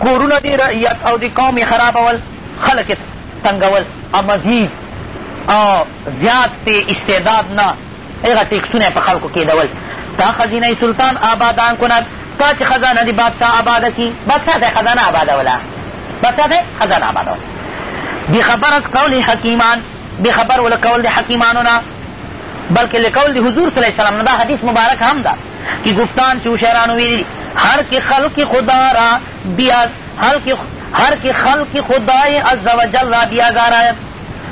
کورونه دې رعیت او د قوم یې خرابول خلک یې تنګول او مزید او زیات پې استعداد نه هغه ټیکسونه په خلکو کېدول تا خزینه سلطان آبادان کند تا چې خزانه دې بادشاه آباده کړي بادشاه ته یې خزانه آبادوله بادشاه ته یې خزانه آبادوله بخبر از قول حکیمان بې خبر و له قول د حکیمانو نه بلکې له قول د حضور صلی الله علیه وسلم نه دا حدیث مبارک هم ده چې ګفتان چې هوښیارانو ویلي هر کې خلق خدا را بیا هر کې هر کې خلق خدای عز وجل را بیازاره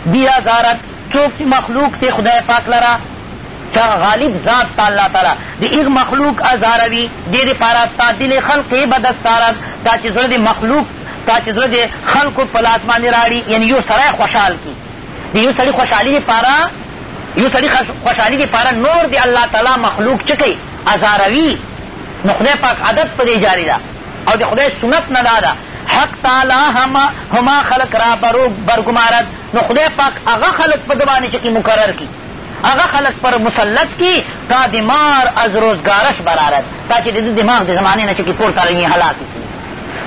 بیازارت څوک چې مخلوق ته خدای پاک لره چا غالب ذات تا الله تعالی د ایغ مخلوق ازاروي دې دپاره تا دل خلق بدستارت دا چې زړه د مخلوق تا چې زړه د خلکو په لاس باندې راړي یعنې یو سړی خوشحال کړي د یو سړي خوشحالي دپاره یو سړي خوشحالي دپاره نور د الله تعالی مخلوق چې کوي ازاروي نو خدای پاک عادت په دې جاري ده او د خدای سنت نه دا ده حق تعالی هما هما خلق را برو برګمارد نو خدای پاک هغه خلق په ده باندې چې مقرر کړي هغه خلق پر مسلط کی تا دمار از روزګارش برارد تا چې د دماغ د زمانې نه چې پورته لګي هلاک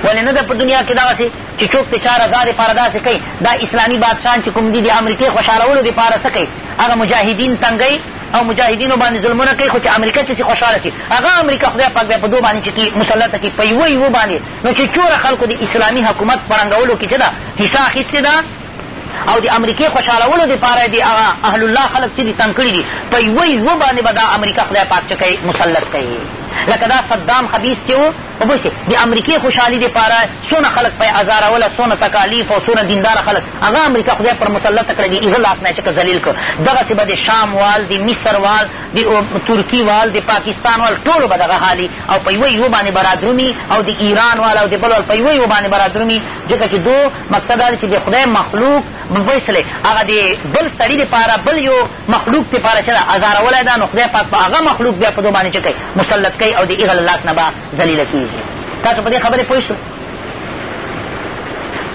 ولې نه ده په دنیا کې دغسې چې څوک د چا رضا دپاره داسې کوي دا اسلامي بادشاهان چې کوم دي د امریکې خوشحالولو دپاره څه کوي هغه مجاهدین تنګوي او مجاهدینو باندې ظلمونه کوي خو چې امریکا چې خوشحاله شي هغه امریکا خدای پاک بیا په دو باندې چې مسلطه کړي په یوه یوه باندې نو چې چوره خلکو د اسلامي حکومت په رنګولو کې چې ده حصه اخیستې ده او د امریکې خوشحالولو دپاره یې د هغه اهل الله خلک چې دي تنګ کړي دي په یوه یوه باندې به دا امریکا خدای پاک چې کوي مسلط کوي لکه دا صدام خبیث چې و په پوه شوې د امریکې خوشحالي دپاره څونه خلک پرې ازاروله څونه تکالیف او څونه دینداره خلک هغه امریکا خدای پر مسلطه کړی د هغه لاس نه یې چکه ذلیل کړ دغسې به د شام وال د مصر وال د ترکي وال د پاکستان وال ټولو به دغه حالي او په یوه یوه باندې به رادرومي او د ایران وال او د بل وال په یوه یوه باندې به رادرومي ځکه چې دو مقصد دا چې د خدای مخلوق بویسلی هغه د بل سړي دپاره بل یو مخلوق ته پاره چه ده ازارولی ده نو خدای پاک په هغه مخلوق بیا په دو باندې چه کوي مسلط کوي او د هغه له لاس نه به ذلیله کېږي تاسو په دې خبرې پوه شو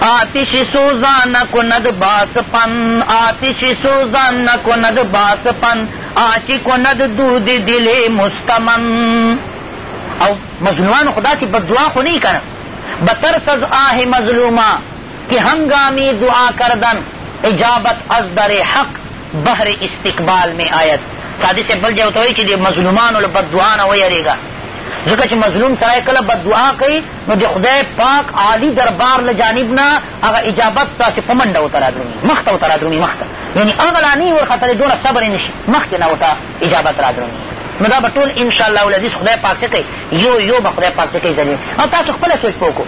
آتش سوزان کند باس پن آتش سوزان کند باس پن آچی کند دود دل مستمن او مظلومان خدا سی بدعا خو نه کنه بترس از آه مظلومه که هنگامی دعا کردن اجابت از در حق بهر استقبال می آید سادی صاحب بل ځای ورته وایي چې د مظلومانو له بددعا نه ویرېږه ځکه چې مظلوم سړی کله بددعا کوي نو د خدای پاک عالي دربار له جانب نه هغه اجابت داسې په منډه ورته رادرومي مخ ته ورته رادرومي مخ ته یعنې هغه لا نه ورختلی دونه صبر یې نه شي مخکې نه ورته اجابت رادرومي نو دا به ټول انشاءالله العزیز خدای پاک څه کوي یو یو به خدای پاک څه کوي ځلې او تاسو خپله سوچ په وکړو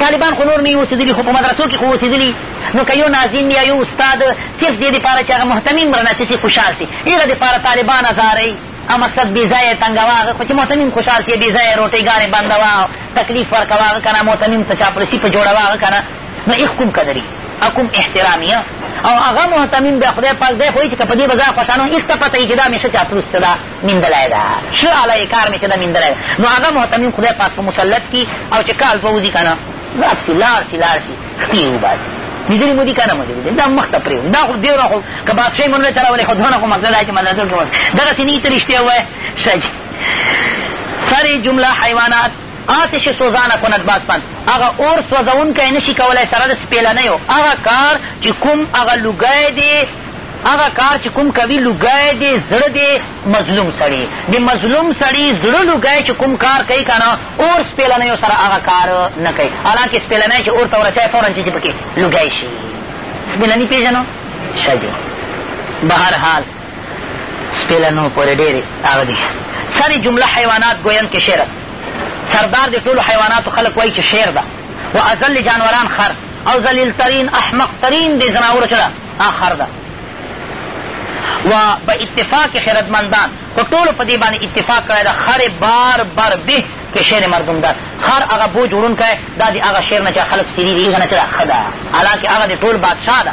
طالبان خو نور نه اوسېدلي خو په مدرسو کې خو اوسېدلي نو که یو ناظم یا یو استاد صرف دې دپاره چې هغه مهتمیم رنه سي خوشحال سي هغه دپاره طالبان ازاروي او مقصد بې ځایه تنګوه هغه خو چې مهتمیم خوشحال سي بې ځایه روټېګانې بندوه او تکلیف ورکوه هغه که نه مهتمیم ته چاپلوسي په جوړوه هغه که نه نو ایخ کوم قدري او کوم احترامي او هغه مهتمیم بیا خدای پاک دی خو یې چې که په دې به ځان خوشحاله ایخ ته پته یي چې دا مې ښه چاپلوس څه ده میندلی ده ښه اله یې کار مې چې ده میندلی ده نو هغه محتمیم خدای پاک په مسلط کړي او چې کال دوه وځي که نه لاړ شي لاړ شي لاړ شي ښکې یې وباسي لیدلي مو دي که نه مو دي دا مخ ته پرېږدو دا خو دېره خو که بادشاهي مونږ نه چلولې خو دونه خو مطلب دا چې مدرسو کې دغسې نه ته رښتیا ووایه ښه جي سر جمله حیوانات آتش سوزانه کند باز پند، هغه اور سوځوونکی نه شي کولای سره د سپېلنیو، هغه کار چې کوم هغه لوګی دی، هغه کار چې کوم کوي لوګی دی زړه د مظلوم سړي، د مظلوم سړي زړه لوګی چې کوم کار کوي که نه اور سپېلنیو سره هغه کار نه کوي، حالانکه سپېلنی چې اور ته وراچوي فوراً چې پکې لوګی شي. سپېلني پېژنو؟ ښه جي. بهرحال. سپېله نو پورې ډېرې هغه دي سری جمله حیوانات ګوین کې شعر است سردار د ټولو حیواناتو خلک وایي چې شعر ده و ازل جانوران خر او ذلیل ترین احمق ترین د ځناورو چې ده هغه خر ده و به اتفاق خردمندان په ټولو په دې باندې اتفاق کړی ده خر بار بر به کې شعر مردم ده خر هغه بو جوړونکی دا د هغه شعر نه چې خلک سیري دي هغه نه چې ده ښه ده حالانکې هغه د ټول بادشاه ده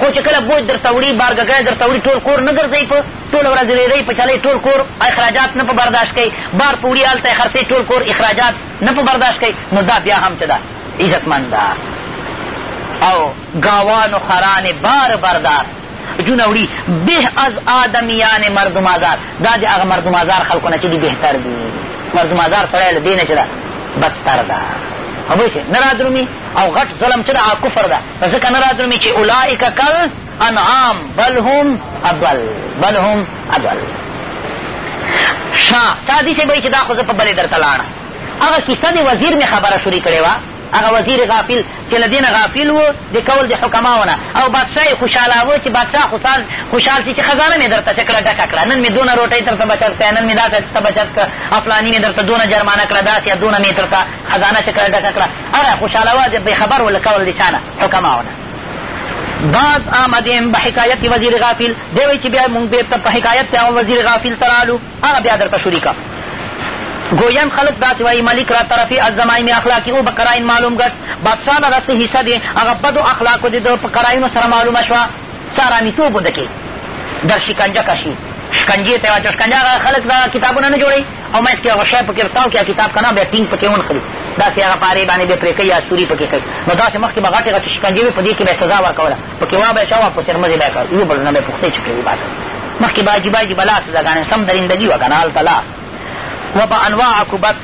خو چې کله بوج درته وړي، بارګګی درته وړي، ټول کور نه ګرځوي په ټوله ورځ رېرۍ په چلوي، ټول کور اخراجات نه په برداشت کوي، بار په وړي هلته یې خرڅوي، ټول کور اخراجات نه په برداشت کوي، نو دا بیا هم چې ده عزتمند ده او ګاوان و خران بار بردار جونه وړي به از آدمیان مردم آزار دا د هغه مردم آزار خلکو نه چې دي بهتر دي مردم آزار سړی له دې نه چې ده بدتر ده خبر شي نه رادرومي او غټ ظلم چې ده هغه کفر ده نو ځکه نه راتلو مې چې اولئک کل انعام بل هم اضل بل هم اضل شاه سادي صاحب وایي چې دا خو زه په بلې درته لاړه هغه کیسه د وزیر مې خبره شروع کړې وه هغه وزیر غافل چې له دې نه غافل و د کول د حکماو نه او بادشاه یې خوشحالاوه چې بادشاه خوشحال خوشحال شي چې خزانه مې درته چکړه ډکه کړه نن مې دونه روټۍ درته بچت کړه نن مې داسې درته بچت کړه او فلاني مې درته دونه جرمانه کړه داسې دونه مې درته خزانه چې کله ډکه کړه اره خوشحاله وه بې خبر و له قول د چا نه حکماو نه بعد آمدیم به حکایت وزیر غافل دی وایي چې بیا مونږ بېرته په حکایت کې وزیر غافل ته رالو هغه بیا درته شریکه گویم خلق داسې وایي ملک را طرفې از زماین اخلاقي او به قراین معلوم ګټ بادشاه نه رسې حصه دې هغه بدو اخلاقو دې د په قراینو سره معلومه شوه سارامیتو بوده کې در شکنجه کشي شکنجې ته واچو شکنجه هغه خلک دا کتابونه نه جوړوي او منځ کښې هغه شی پکې رتاو کړي کتاب که نه بیا ټینګ پکې ونښلي داسې هغه پارې باندې بیا پرې کوي یا سوري پکې کوي نو داسې مخکې به غټې غټې شکنجې وي په دې کښې به یې سزا ورکوله پکې وا به یې شوه په سرمزې به یې کړ یو بل نه به یې پوښتې چکړې وي بس مخکې به عجیبه عجیبه لا سزاګانې سم درندګي وه که نه هلته لا و به انواع عقوبت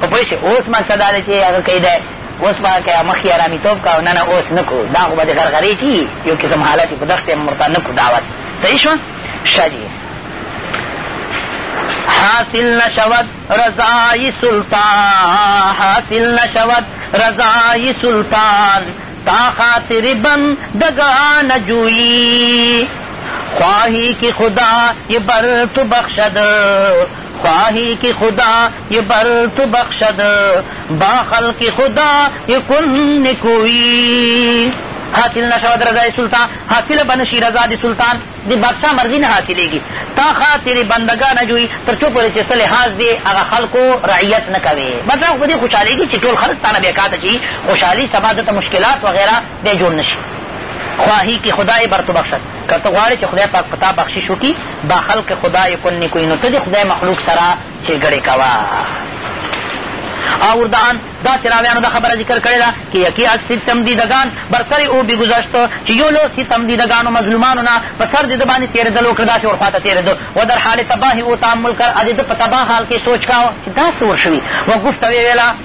خو پوه شي اوس مقصد دا دی چې هغه کوي دی اوس به که مخکې ارامیتوب کوه نه نه اوس نه کړو دا خو به د غرغرې چې یو قسم حالت په دښتې مرته نه کړو دعوت صحیح شوه ښه جي حاصل نشود رضای سلطان حاصل نشود رضای سلطان تا خاطر بن دگا نجوئی خواہی کی خدا یہ بر تو بخشد خواهی که خدا یه بر تو بخشد با خلق خدا یه کن نکوی حاصل نشود رضای سلطان حاصل بنشی رضا دی سلطان دی بادشاہ مرضی نه حاصلیږي تا خاطر بندګانه جوړي تر څو پورې چې څه لحاظ دی هغه خلکو رعیت نه کوې بس هغه په دې خوشحالېږي چې ټول خلک تا نه بېکاته چي خوشحالي سبا دته مشکلات وغیره دی جوړ نه شي خواهی که خدای بر تو بخشد که ته غواړې چې خدای پاک په تا بخشش وکړي با خلق خدای کن نکوي نو ته د خدای مخلوق سره چېګړې کوه اور د آن داسې راویانو دا خبره ذکر کړې ده که یکی از ستمدیدګان بر سر او بګذشت چې یو له ستمدیدګانو مظلومانو نه په سر د ده باندې تېرېدل وکړه داسې ورخوا ته تېرېده و در حال تباه او تعمل کر د ده په تباه حال کې سوچ کاوه چې داسې ورشوي و ګفته ویې ویله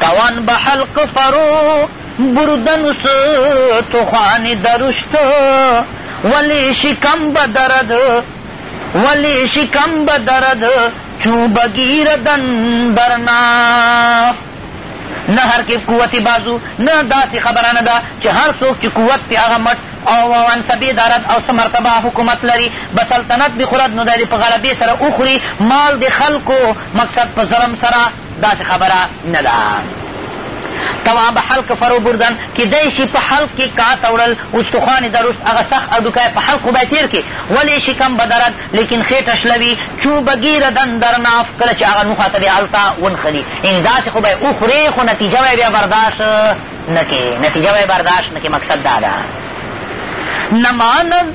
توان به حلق فرو بردن تو خوانی درشت ولی شکم به درد ولی شکم به درد چو بگیردن برناخ نه هر کې قوت بازو نه داسې خبره نه ده چې هر څوک چې قوت پې هغه مټ او وانسبې ادارت او څه مرتبه حکومت لري به سلطنت بخورد نو دی په غلبې سره وخوري مال د خلکو مقصد په ظلم سره داسې خبره نه ده تواب حلق فرو بردن کیدای شي په حلق کې کاته وړل استخوان درست هغه سخت هډوکی په حلق خو به تېر کې ولې شکم به درد لیکن خېټه شلوي چوبه ګیره دن درناف کله چې هغه نوخه ته بیا هلته ونښلي یعنې داسې خو به وخورې خو نتیجه به بیا برداشت نه کې نتیجه به برداشت نه کې مقصد دا ده نمانند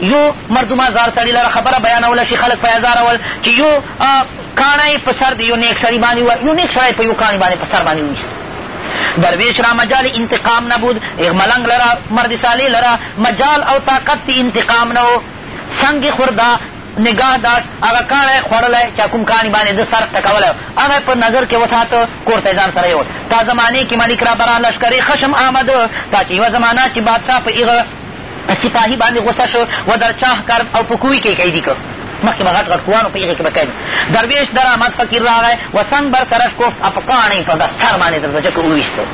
يو مردمه زار سړي لره خبره بيانوله شي خلک په ازار ول چې يو کاڼه يې په سر د يو نېک سړي باندې وه يو نېک سړی په يو کاڼي باندې په سر باندې وويست درویش را مجال انتقام نبود ملنګ لره مرد صالح لره مجال او طاقت د انتقام نه و سنګ خورده نگاه داشت هغه کاڼی خوړلی چا کوم کاڼي باندې ده سر ټکولی هغه په نظر کې وساته کور ته ځان سره یوړ تا زمانې کې ملک را برا لشکرې خشم آمد تا چې یوه زمانه چې بادشاه په هغه په سپاهي باندې غوسه شو و در چاه کرد او په کوی کې قیدي کړ مخکې به غټ غټ کوان او په هغې کې به قید درویش درآمد فقیر راغی و سنګ بر سرش گفت افقانې په دستر باندې تر ځکه وویستو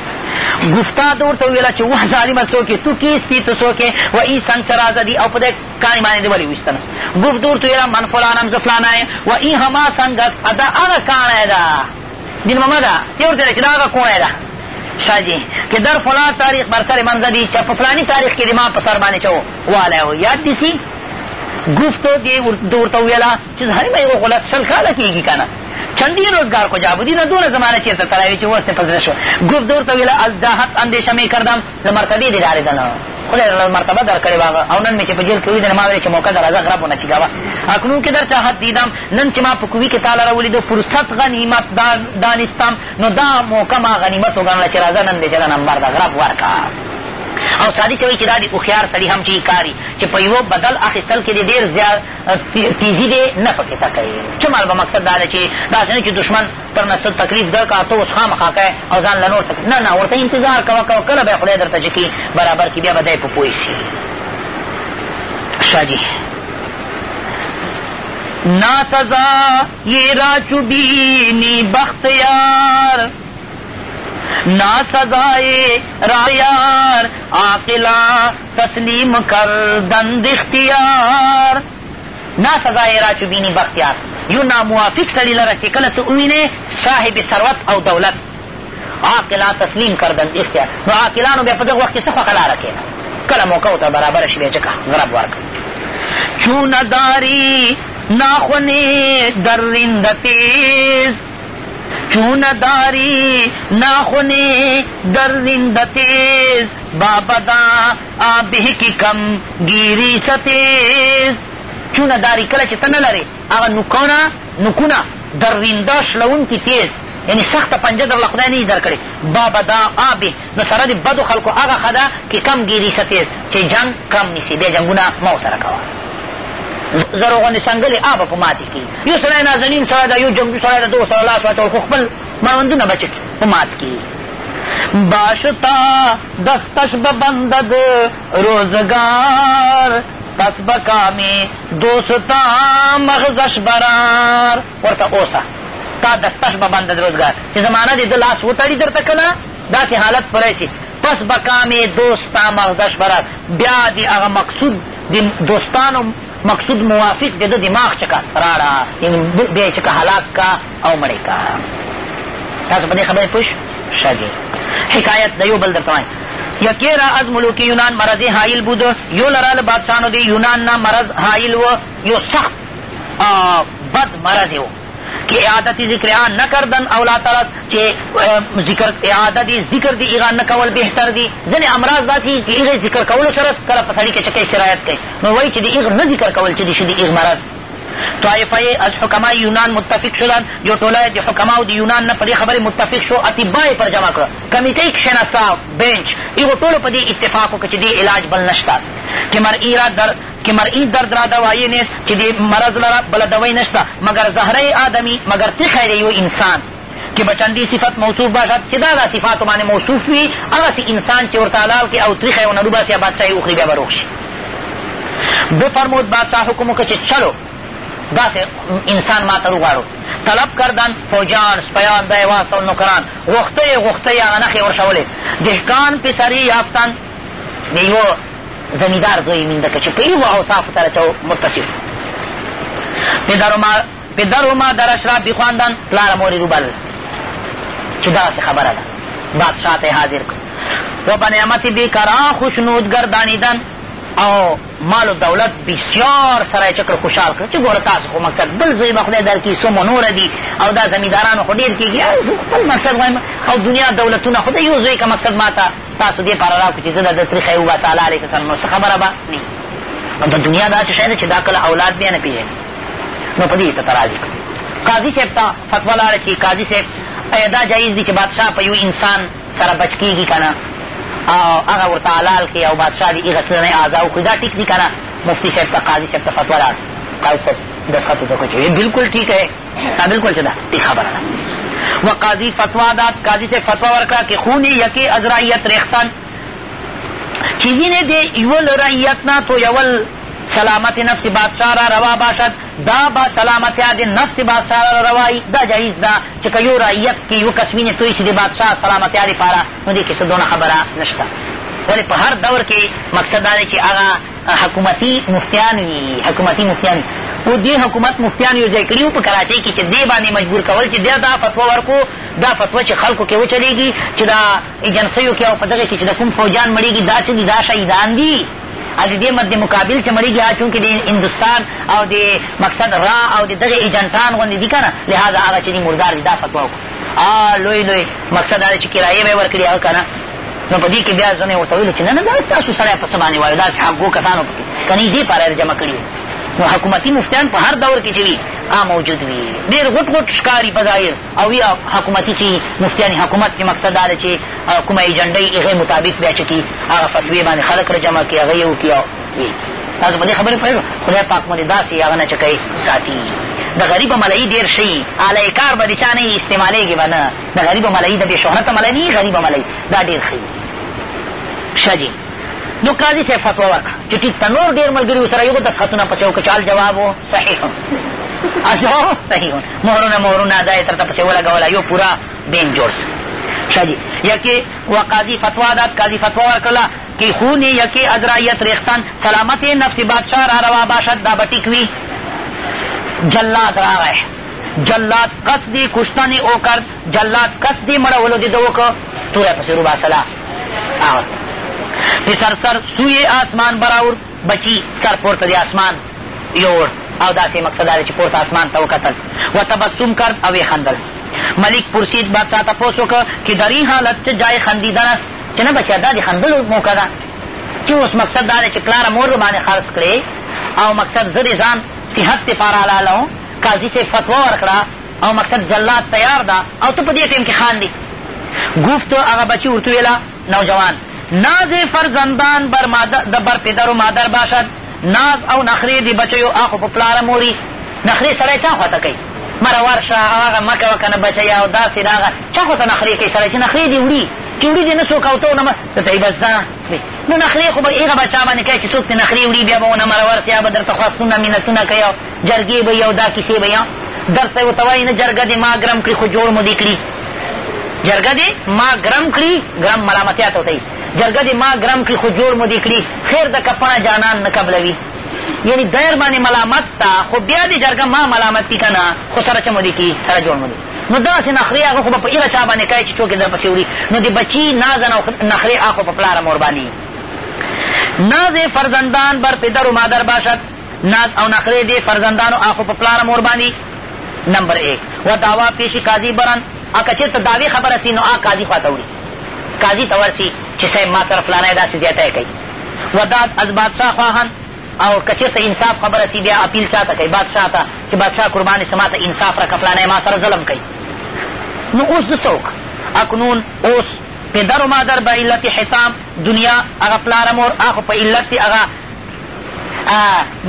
گفتا ده ورته وویله چې وه ظالمه څوک تو کیس پي ته څوک و ای سنګ چې راځه دي او په دې کاڼي باندې دې ولې وویستنه ګفت ده ورته ویله من فلانم زه فلانه و ای هما سنګ ادا هغه کاڼی ده دین محمد یو ورته چې دا هغه کوڼی ده شاجي چې در فلان تاریخ بر سر من زدی چې په فلاني تاریخ کې د ما په سر باندې چو والی و یاد دي سي گفتو دې ورته وویله چې هرې به یې غلط شل کاله کېږي که نه چندی روزگار کو جابودی نه دونه زمانه چیرته تراوی چې اوس ته پزره شو گفت دور ته ویله از جاهت اندیشه می کردم له مرتبې دې ډارېده نه خدای له مرتبه در کړې وه او نن مې چې په جیل کې ولیدل ما ویل چې موقع درازه غرب ونه چي کوه اکنون که در چاهت دیدم نن چې ما په کوي کې تا لره ولیدو فرصت غنیمت دانستم نو دا موقع ما غنیمت وګڼله چې راځه نن دې چې د نمبر د غرب ورکه او سادی ته وایي چې دا د هوښیار سړي هم چې کاري چې په یوه بدل اخیستل کې دې ډېر زیات تیزي دې نه پکې ته کوي څومره به مقصد دا دی چې داسې نه چې دښمن ته نه څه تکلیف در کړه ته اوس خامخا کوې او ځان له نور تکلیف نه نه ورته انتظار کوه کوه کله به یې خدای درته چې کي برابر کړي بیا به دی په پوه سي ښه جي نا سزا یہ را چوبینی بختیار نا سزائے را یار عاقلہ تسلیم کر دند اختیار دا سزا یې راچو بیني بختیار یو ناموافق سړي لره چې کله څه ووینې صاحب ثروت او دولت عاقلا تسلیم کردند اختیار نو عاقلانو بیا په دغه وخت کې څه خوښه لاره کېنه کله موقع ورته برابره شي بیا چکه غرب ورکړه چونه داري ناخونې درنده تیز چون داری ناخونی در زندتیز بابدا به کی کم گیری ستیز چونه داری کله چې ته نه لرې هغه نوکونه نوکونه درینده شلوونکي تیز یعنی سخته پنجه درله خدای نه درکړې بابا دا آبه نو سره د بدو خلکو هغه ښه ده چې کم ګیری ستیز چې جنګ کم نیسي بیا جنګونه مه ورسره کوه زرغونې سنګلې آبه په ماتې کړي یو سړی نازنین سړی ده یو جنګي سړی ده دو سره لاس واچول خو خپل مړوندونه به چټ په مات کي باشتا دستش به بندد روزګار پس به کامې دوستا مغزش برار ورته اوسه تا دستش به بندد روزګار چې زمانه دې د لاس وتړي درته کله داسې حالت پوری شي پس به کامې دوستا مغزش برار بیا د هغه مقصود د دوستانو مقصود موافق د دماغ چکا راړه یعنی بیا چکا هلاک کا او مړې کا تاسو په دې خبرې پوه شئ حکایت د یو بل درته وایم یکی را از ملوک یونان مرض حایل بود یو لرا له بادشاهانو د یونان نه مرض حایل و یو سخت بد مرض و که اعادت ذکر آن نکردن اولاد طرف چې ذکر اعادت ذکر دی ایغا نکول بهتر دی ځنې امراض دا چې ایغه ذکر کولو سره کله په سړي کې چکه سرایت کوي نو وایي چې د ایغ نه ذکر کول چې د شي د ایغ مرض طائفه از حکمای یونان متفق شدند جو ټوله د حکماو د یونان نه په دې خبرې متفق شو اطبا یې پر جمع کړه کمیټۍ کښېناسته بینچ هغو ټولو په دې اتفاق وکړ چې دې علاج بل نشته چې مرئي را در که مرئی درد را دوایی نیست چې دې مرض لره بله دوۍ نشته مګر زهره آدمي مګر تخی د یو انسان کې به چندي صفت موصوف باشد چې دا دا صفاتو باندې موصوف وي هغسې انسان چې ورته حلال کړي او تریخی ونه روباسي بادشاه یې وخوري بیا به روغ شي بفرمود بادشاه حکم وکړه چې چلو داسې انسان ما ته وغواړو طلب کردن فوجان سپیان دی واستول نوکران غوښته یې غوښته یې هغه نښې ورشولې دهقان پسري یافتن د یوه زمیندار زوی مینده که چې په یوه اوصافو سره چو متصف پدر ما پدرهما در اشراف بی خواندن پلار مور یې وبلل چې دغسې خبره ده بادشاه ته یې حاضر کړ و په نعمت بی کران خوشنود ګردانیدن او مال و دولت بسیار سره یې چکر خوشحال کړ چې ګوره تاسو خو مقصد بل زوی به خدای درکړي څه مو نوره دي او دا زمیندارانو خو ډېر کېږي خپل مقصد وایم او دنیا دولتونه خو د یو زوی که مقصد ما ته تاسو دې پاره راکړو چې زه د ده تریخی وباسه الله علیه کسان نو څه خبره به نه د دنیا داسې شی ده چې دا کله اولاد بیا نه پېژني نو په دې اعتراض یې قاضي صاحب ته فتوا لاړه چې قاضي صاحب ایا دا جایز دي چې بادشاه په یو انسان سره بچ کېږي که نه او هغه ورته حلال کړي او بادشاه دې هغه څه نه اعضا وکړي دا ټیک دي که نه مفتي صاحب ته قاضي صاحب ته فتوا لاړه قاضي صاحب دستخط ورته وکړ چې بلکل ټیک دی دا بلکل څه ده ټیک خبره ده و قاضي فتوا داد قاضي صاحب فتوا ورکړه چې خونې یکې ازرایت ریختن چی وینه دی یول رعیت نه تو یول سلامت نفس بادشاہ را روا باشد دا با سلامتیا د نفس بادشاہ را روایی دا جایز ده چې که یو رعیت کې یو کس وینې توی شي د بادشاہ سلامتیا دپاره نو دې کې څه دونه خبره نشته ولې په هر دور کې مقصد دا دی چې هغه حکومتي مفتیان وي حکومتي مفتیان و دې حکومت مفتیان یو ځای کړي وو په کراچۍ کې چې دې باندې مجبور کول چې دا دا فتوا ورکو دا فتوا چې خلکو کې وچلېږي چې دا ایجنسیو کې او په دغې کې چې د کوم فوجان مړېږي دا څه دي دا شهیدان دي او د دې مد مقابل چې مړېږي هغه چونکې د هندوستان او د مقصد را او د دغې ایجنټان غوندې دي که نه لهذا هغه چې دي مردار دي دا فتوا وکړو لوی لوی مقصد دا چې کرایې به یې ورکړي هغه که نه نو په دې کښې بیا ځنې ورته ویلو چې نه نه دا ستاسو سړی په څه باندې وایو داسې حقو کسانو پکې که نه دې پاره یې جمع کړي نو حکومتي مفتیان په هر دور کې چې وي هغه موجود وي ډېر غټ غټ ښکاري په ظاهر او یا حکومتي چي مفتیان حکومت کي مقصد دا ده چي کومه ایجنډه یي هغه مطابق بیا چکي هغه فتوی باندي خلک را جمع کړي هغه یې وکړي او تاسو په دې خبرې پوهېږو خدای پاک مو دې داسې هغه نه چکئ ساتي د غریب ملایي ډېر ښه یي اعلی کار به د چا نه یي استعمالېږي به نه د غریب ملایي د بې شهرته ملایي نه یي غریب ملایي دا ډېر ښه یي ښه جي نو قاضي صاحب فتوا ورکړه چې ټیک ته نور ډېر ملګري ورسره یو دستخطونه پسې وکړه چې حال جواب و صحیح حال جواب صحیح مهرونه مهرونه دا یې ترته پسې ولګوله یو پوره بین جوړ سو شاه جي یکې و قاضي فتوا داد قاضي فتوا ورکړله که خونې یکې ازرایت ریختن سلامت نفس بادشاه را روا باشد دا به ټیک وي جلاد راغی جلاد قصد کشتن او کرد جلاد قصد مړولو دې ده وکړ توره پسې روباسله پسر سر سوی آسمان براور بچي سر پورته د اسمان یووړ او داسې یې مقصد دا دی چې پورته اسمان ته وکتل و تبسم کرد او یې خندل ملک پرسید بادشاه تپوس وکړ چې در این حالت چه جای خندیدن است چې نه بچیه دا د خندلو موقع ده چې اوس مقصد دا دی چې پلاره مور به باندې خرڅ کړې او مقصد زه د ځان صحت دپاره حلاله وم قاضي صاحب فتوا ورکړه او مقصد جلاد تیار ده او ته په دې ټیم کې خاندي گفت هغه بچي ورته ویله نوجوان ناز فرزندان بر مادر د بر پدر و مادر باشد ناز او نخرې د بچیو اخو په پلاره موري نخرې سړی چا خواته کوي مره ورشه او هغه مه کوه که نه بچیه او داسې د هغه چا خواته نخرې کوي سړی چې نخرې دې وړي چې وړي دې نه څوک او ته ونه ته ته یې بس ځه نو نخرې خو به هغه به چا باندې کوي چې څوک دې نخرې وړي بیا به ونه مره ورسې یا به درته خواستونه منتونه کوي جرګې به یې او دا کیسې به یې در صاحب ورته وایي نه جرګه دې ما ګرم کړي خو جوړ مو دې کړي جرګه دې ما ګرم کړي ګرم ملامتیا ته ورته جرګه دې ما ګرم کړي خو جوړ مو دې کړي خیر د کپڼه جانان نه قبلوي یعنی دیر باندې ملامت تا خو بیا دې جرګه ما ملامت کړي که نه خو سره چه مو دې کړي سره جوړ مو دې نو داسې نخرې هغه خو به په هېره چا باندې کوې چې څوک یې در پسې وړي نو د بچي نازن او نخرې هغه خو په پلاره مور باندې ناز فرزندان بر پدر و مادر باشد ناز او نخرې دې فرزندانو آخو په پلار مور باندې نمبر ایک و دعوا پیشی قاضی برن او که چېرته دعوې خبره سي نو آ قاضي خوا ته وړي قاضي ته ورسي چې صاحب ما سره فلانی داسې زیاتی کوي و داد از بادشاه خواهن او که چېرته انصاف خبره سي بیا اپیل چا ته کوي بادشاه ته چې بادشاه قربانې سما ته انصاف راکړه فلانی ما سره ظلم کوي نو اوس زه څوک اکنون اوس پدر و مادر به علت حسام دنیا هغه پلار مور هغه په علت هغه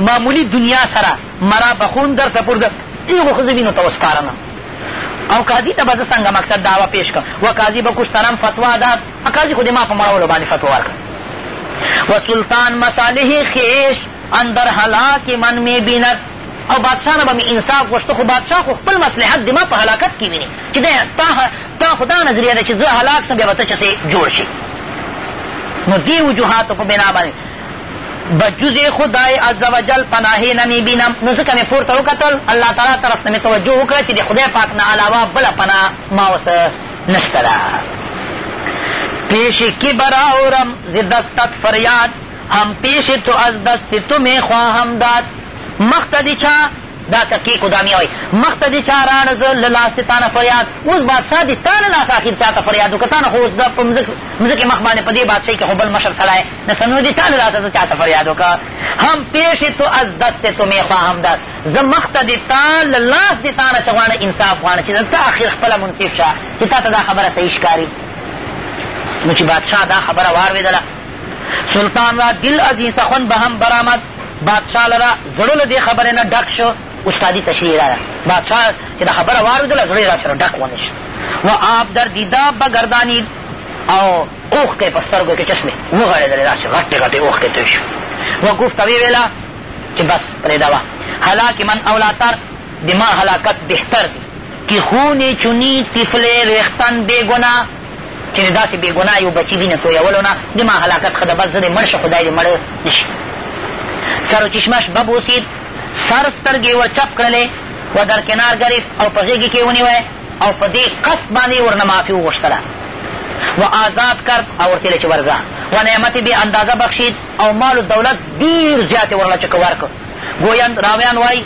معمولي دنیا سره مرا بخون در سپرد هغو ښځوینو ته وسپارنه او قاضي ته به زه څنګه مقصد دعوه پیش کړم و قاضي به کشترم فتوا دا قاضي خو دې ما په مړولو باندې فتوا ورکړه و سلطان مصالح خیش اندر هلاک من می بیند او بادشاه نه به مې انصاف غوښته خو بادشاه خو خپل مصلحت د ما په هلاکت کې ویني چې دی تا خو دا نظریه ده چې زه هلاک سم بیا به ته چسې جوړ شي نو دې وجوهاتو په بنا باندې به جز خدای عزوجل پناهې نه مې بینم نو ځکه مې پورته وکتل الله تعالی طرف ته مې توجه وکړه چې د خدای پاک نه علاوه بله پناه ما اوس نشته ده پیش کی براورم ز دستت فریاد هم پیش تو از دست تو می خواهم داد مخته دی چا دا تکی کدامیا وای مخ ته دې چا راړ زه له لاسې تا نه فریاد اوس بادشاه دې تا له لاسه اخر چا ته فریاد وکړه تا نه خو اوس دا په مځکې مخ باندې په دې بادشاهي کښې خو بل مشر سړی نه سنو دې تا له لاسه زه چا ته فریاد وکړه هم پیش تو از دست تو می خواهم دست زه مخ ته دې تا له لاس دې تا نه چې غواړه انصاف غواړه چې ته اخر خپله منصف شه چې تا ته دا خبره صحیح ښکاري نو چې بادشاه دا خبره واورېدله سلطان را دل از این سخن به هم برآمد بادشاه لره زړه له دې خبرې نه ډک شو استادي تشریح را بادشاه چې دا خبره واورېدله زړه یې را سره ډک ونه شو و آپ در دیده بګردانید او اوښکې په سترګو کې چشمې وغړېدلې داسې غټې غټې اوښکې توی شو و ګفت ویې ویله چې بس پرېږده وه هلاک من اولاتر د ما هلاکت بهتر دی که خونې چونی طفلې رېښتن بېګناه چې د داسې بې ګناه یو بچي وینه تویولو نه دما هلاکت ښه ده بس زه دې مړ شم خدای دې مړ نه شي سر و چشمش بب اوسید سر سترګې ور چپ کړلې و در کنار ګرفت او په غېږې کې ونیوی او په دې قصد باندې ورنه معافي وغوښتله و آزاد کرد او ورته ویل چې ورځه و نعمت بې اندازه بخشید او مال و دولت ډېر زیات یې ورله چې که ورکړ ګویند راویان وایي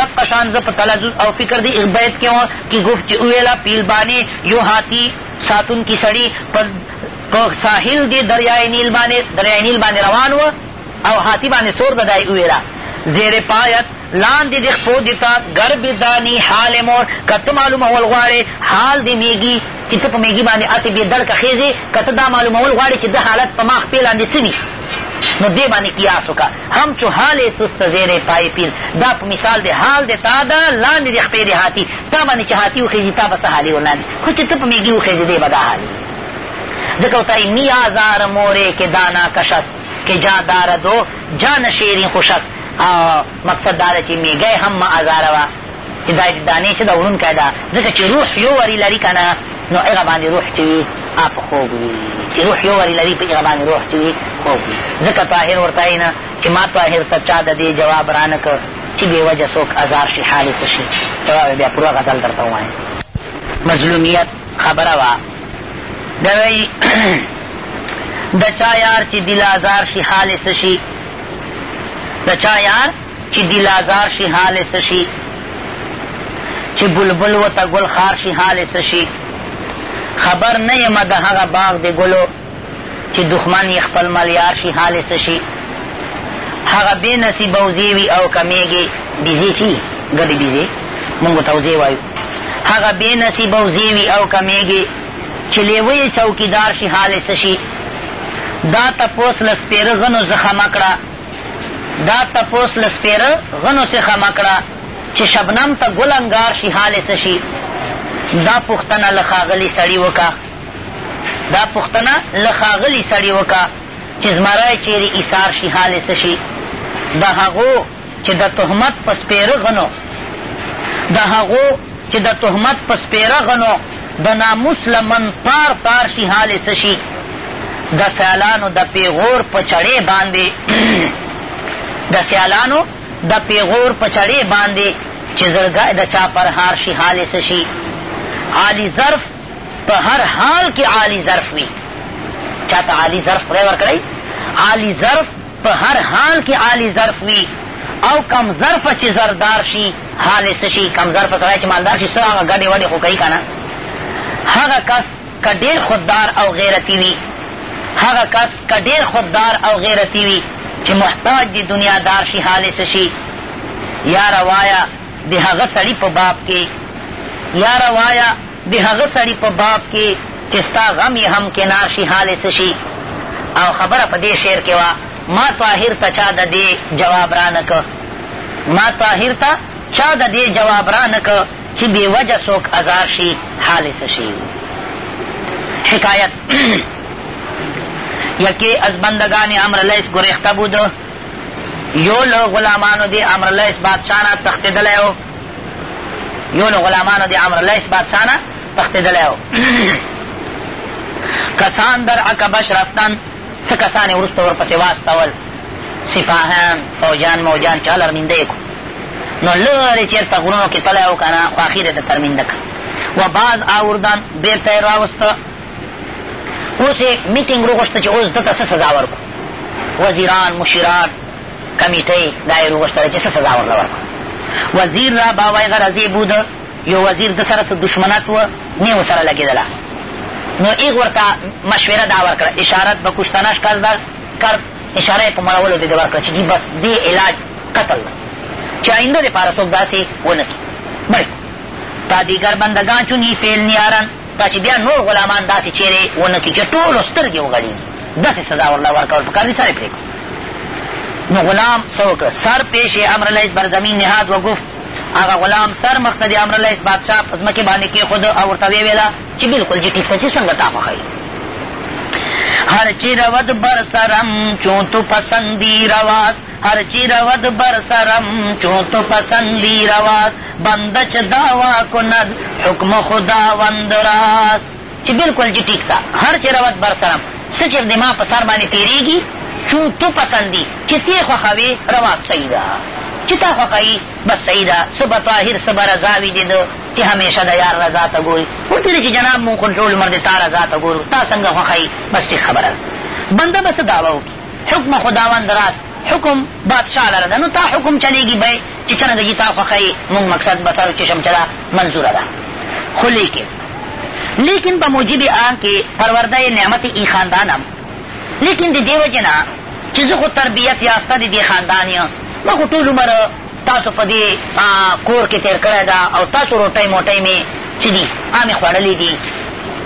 دقه شان زه په تلذذ او فکر د یغ بیت کې وم چې ګفت چې وویله پیل باندې یو هاتي ساتونکي سړي په ساحل دې دریای نیل باندې دریای نیل باندې روان و او هاتي باندې سور ددای وویله زیر پایت لاندې د خپو دې ته ګرب دانی حال مور که ته معلومول غواړې حال دې میږي چې ته په میږي باندې هسې بې دړکه خېزې که ته دا معلومول غواړې چې د حالت په ما خپې لاندې څه وي نو دې باندې قیاس وکړه هم چو حال سست زیر پای پیل دا په مثال دی حال دی تا ده لاندې د خپې د هاتي تا باندې چې هاتي وخېږي تا به څه حالې ورلاندې خو چې ته په مېږي وخېږي دی به دا حال ځکه وتایي نی آزار مورې کې دانا کشست کې جا داره دو جا نشیرین خوشست او مقصد دا ده چې مېږی هم ما ازاره وه چې دا دانې چې ده وړونکی ده ځکه چې روح یو وری لري که نه نو هغه باندې روح چې وي آپ خوږ وي چې روح یو وری لري په هغه باندې روح چې وي خوږ وي ځکه طاهر ورته یې نه چې ما طاهر ته چا د دې جواب رانه کړ چې بې وجه څوک ازار شي حال یې څه شي جواب بیا پوره غزل درته ووایم مظلومیت خبره وه د وایي د چا یار چې دل ازار شي حال یې څه شي د چا یار چې دل ازار شي حال یې څه شي چې بلبل ورته ګل خار شي حال یې څه شي خبر نه یم د هغه باغ د ګلو چې دښمن یې خپل ملیار شي حال یې څه شي هغه بې نصیبه وزې وي او کمېږي بیزې چې ګډې بیزې مونږ ته وزې وایو هغه بې نصیبه وزې وي او کمېږي چې لیوه یې چوکیدار شي حال یې څه شي دا تپوس له سپېره غنو زخمه کړه دا تپوس له سپېره غنو څخه مه کړه چې شبنم ته ګل انګار شي حال یې څه شي؟ دا پوښتنه له ښاغلي سړي وکړه دا پوښتنه له ښاغلي سړي وکړه چې زمری چیرې ایثار شي حال یې څه شي؟ د هغو چې د تهمت په سپېره غنو د هغو چې د تهمت په سپېره غنو د ناموس له من پار پار شي حال څه شي د سیالانو د پېغور په چړې باندې د سیالانو د پېغور په چړې باندې چې زړګی د چا پر هار شي حال څه شي عالي ظرف په هر حال کې عالي ظرف وي چا ته عالي ظرف خدای ورکړی عالي ظرف په هر حال کې عالي ظرف وي او کم ظرفه چې زردار شي حال یې څه شي کم ظرفه سړی چې مالدار شي څه هغه ګډې وډې خو کوي که نه هغه کس که ډېر خوددار او غیرتي وي هغه کس که ډېر خوددار او غیرتي وي چې محتاج دي دنیا دار شي حال یې څه شي یا روایا د هغه سړي په باب کې یا روایا د هغه سړي په باب کې چې ستا غم یې هم کنار شي حال یې څه شي؟ او خبره په دې شعر کې وه ما طاهر ته چا د دې جواب رانه که ما طاهر ته چا د دې جواب رانه که چې بې وجه څوک ازار شي حال یې څه شي؟ حکایت یکی از بندگان امر لیس گریخته بود یو له غلامانو دې امر لیس بادشاه نه تښتېدلی و یو له غلامانو د عمر لیس بادشاه نه تښتېدلی و کسان در عقبش رفتن څه کسان یې وروسته ورپسې واستول سپاهان فوجان موجان چا لرمینده یې کړو نو لرې چېرته غرونو کې تلی و که نه خو اخر یې ته ترمینده کړه و بعض آوردان بېرته یې راوسته اوس یې میټینګ وغوښته چې اوس ده ته څه سزا ورکړو وزیران مشیران کمېټۍ دا یې وغوښتله چې څه سزا ورله ورکړو. وزیر را باوای غرضې بود، یو وزیر ده سره څه دښمنت و، نې ورسره لګېدله. نو هغه ورته مشوره دا ورکړه، اشارت به کشتنش کس در کرد، اشاره یې په مړولو دې ورکړه چې دي بس دې علاج قتل ده چې آینده دپاره څوک داسې ونه کړي. مړ کړو. تا دیګر بندګان چون ای فعل نیارند. دا چې بیا نور غلامان داسې چېرې ونه کړي چې ټولو سترګې وغړېږي داسې سزا ورله ورکول پکار دي سر یې پرې کړو نو غلام څه وکړه سر پیش امر لیس بر زمین نهاد و گفت هغه غلام سر مخ ته د امر لیس بادشاه په ځمکې باندې کېښود او ورته ویې ویله چې بلکل جي ټیک ته چې څنګه تا خوښوي هر چې رود بر سرم چون تو پسندی رواست هر چی رود بر سرم چو تو پسندی رواست بنده چه دعوا کند حکم خداوند راست چې بالکل جی ټیک تا هر چې رود بر سرم څه چې د ما په سر باندې تېرېږي چون تو پسندي چې تې خوښوې روا صحیح ده چې تا خوښوي بس صحیح ده څه به طاهر څه به رضا وي د ده چې همېشه د یار رضا ته ګوري ورته چې جناب مونږ خو ټول عمر د تا رضا ته ګورو تا څنګه خوښوي بس ټیک خبره ده بنده به څه دعوه وکړي حکم خداوند راز حکم بادشاه لره ده نو تا حکم چلېږي به چې څرنګه چې تا خوښه یې مونږ مقصد به سر چشم چې ده منظوره ده خو لیکن لیکن په موجب آن کې پرورده نعمت ای خاندان هم لیکن د دې وجې نه چې زه خو تربیت یافته د دې خاندان یم ما خو ټول عمر تاسو په دې کور کې تېر کړی ده او تاسو روټۍ موټۍ مې چې دي هغه مې خوړلې دي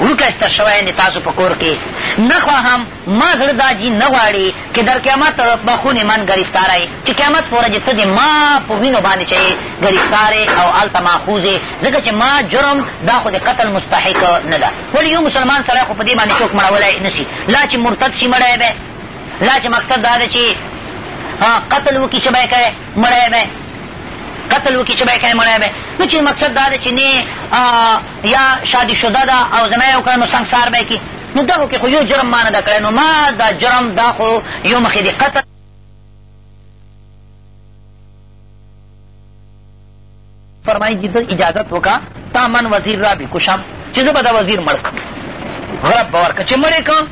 وروکه ستر شوی تاسو په کور کې نه خواهم ما زړه دا جي نه غواړي که در قیامت په خونې من ګرفتاره یې چې قیامت په ورځې ته دې ما په وینو باندې چې یې ګرفتار او هلته ماخوذ یې ځکه چې ما جرم دا خو د قتل مستحق نه ده ولې یو مسلمان سړی خو په دې باندې څوک مړولی نه شي لا چې مرتد شي مړی به لا چې مقصد دا ده چې قتل وکړي چې به یې کوی مړی به قتل وکړي چې به یې کوی مړی به نو چې مقصد دا ده چې نه یا شادي شده ده او زما یې وکړه نو سنګسار به یې کړي نو دغو کې خو یو جرم ما نه ده کړی نو ما دا جرم دا خو یو مخې دې قتل فرمایي چې ته اجازت وکړه تا من وزیر را بکشم چې زه به دا وزیر مړ کړم غرب به ورکړه چې مړ یې کړم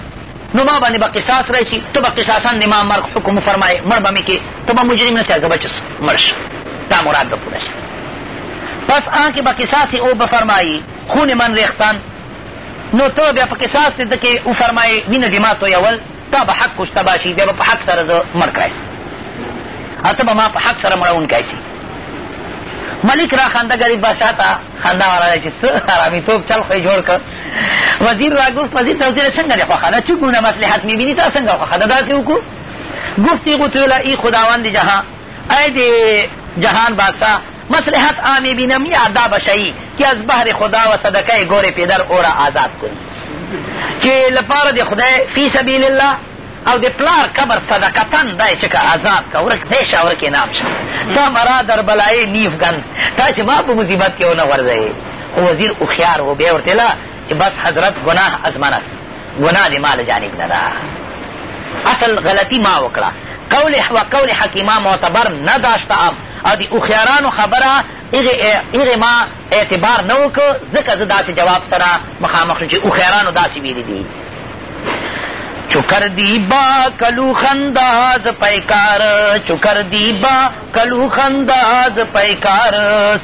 نو ما باندې به قصاص راشي ته به قصاصا د ما مرګ حکم فرمایې مړ به مې کې ته به مجرم نه شې زه به چې مړ شم دا مراد به پوره شي پس آن که به قصاص او بفرمایی خون من ریختن نو ته بیا په قصاص کې دکې وفرمایې وینه دې ما تویول تا به حق کشتبا شي بیا به په حق سره زه مړ کړای سي او ته به ما په حق سره مړوونکی سي ملک را خنده غریب بادشاه ته خنده ولاړه چې څه حرامیتوب چل خو یې جوړ کړ وزیر را ګفت وزیر ته وزیر څنګه دې خوښه ده چې ګونه مصلحت مې ویني تا څنګه خوښه ده داسې وکړو گفتی قتل ای خداوند جهان ای دی جهان بادشاہ مصلحت عامی بینم یا دا بشئی که از بهر خدا و صدقه گور پدر او را آزاد کنی چې لپاره د خدای فی سبیل الله او د پلار قبر صدقتن دای چې که آزاد که ورک دی شه ورکې نام شه تا مرا در بلای نیف گند تا چې ما په مصیبت کې ونه غورځوې خو وزیر هوښیار و بیا ورته چې بس حضرت گناه از من است گناه د ما له جانب نه ده اصل غلطي ما وکړه قول و قول حکیما معتبر نداشته ام او د هوښیارانو خبره هغې ما اعتبار نه وکړ ځکه زه داسې جواب سره مخامخ شوم چې هوښیارانو داسې ویلي دي چکر دی با کلو خنداز پیکار چکر دی با کلو خنداز پیکار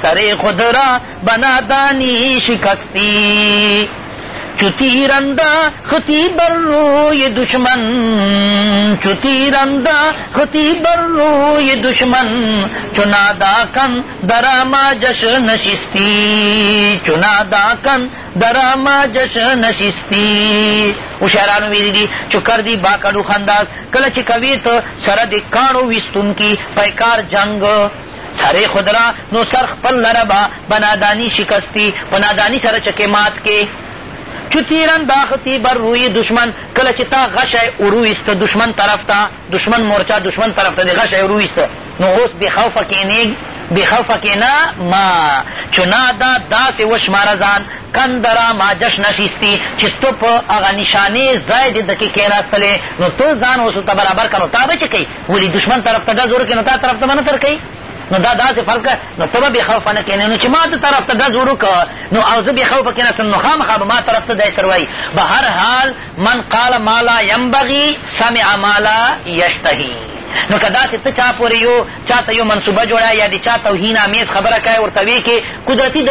سر خود را بنا دانی شکستی چتی رندا ختی بر روی دشمن چتی رندا ختی بر روی دشمن چنا دا کن درا ما جش نشستی چنا دا کن درا ما جش نشستی او شعرانو ویلی دی چو کردی با کډو خنداس کله چې کوي ته سره د کاڼو ویستونکي پیکار جنګ سره خود را نو سر خپل لره به به نادانی شکستی په نادانی سره چکې مات کې چو تیر انداختی بر روی دشمن کله چې تا غشی ورویست دشمن طرف ته دشمن مورچه دشمن طرف ته دې غشی ورویست نو اوس بې خوفه کېنېږ بې خوفه کېنه ما چو نادا داسې وشماره ځان کندرا ما جشن شیستی چې تو په هغه نشانې ځای دې دکې کېناستلې نو تو ځان اوس ته برابر کړه نو تا به چې کوي ولي دشمن طرف ته ډز ورکړي نو تا طرف ته به نه سر کوي نو دا داسې فرض کړه نو ته به بې خوفه نه کېنې نو چې ما ته طرف ته ډز وروکړه نو او زه بې خوفه کېناستم نو خامخا به ما طرف ته دی سر وایي به هر حال من قال ما لا ینبغي سمع ما لا یشتهي نو که داسې ته چا پورې یو چا ته یو منصوبه جوړه یا د چا توهین امیز خبره کوې ورته ویې کې قدرتي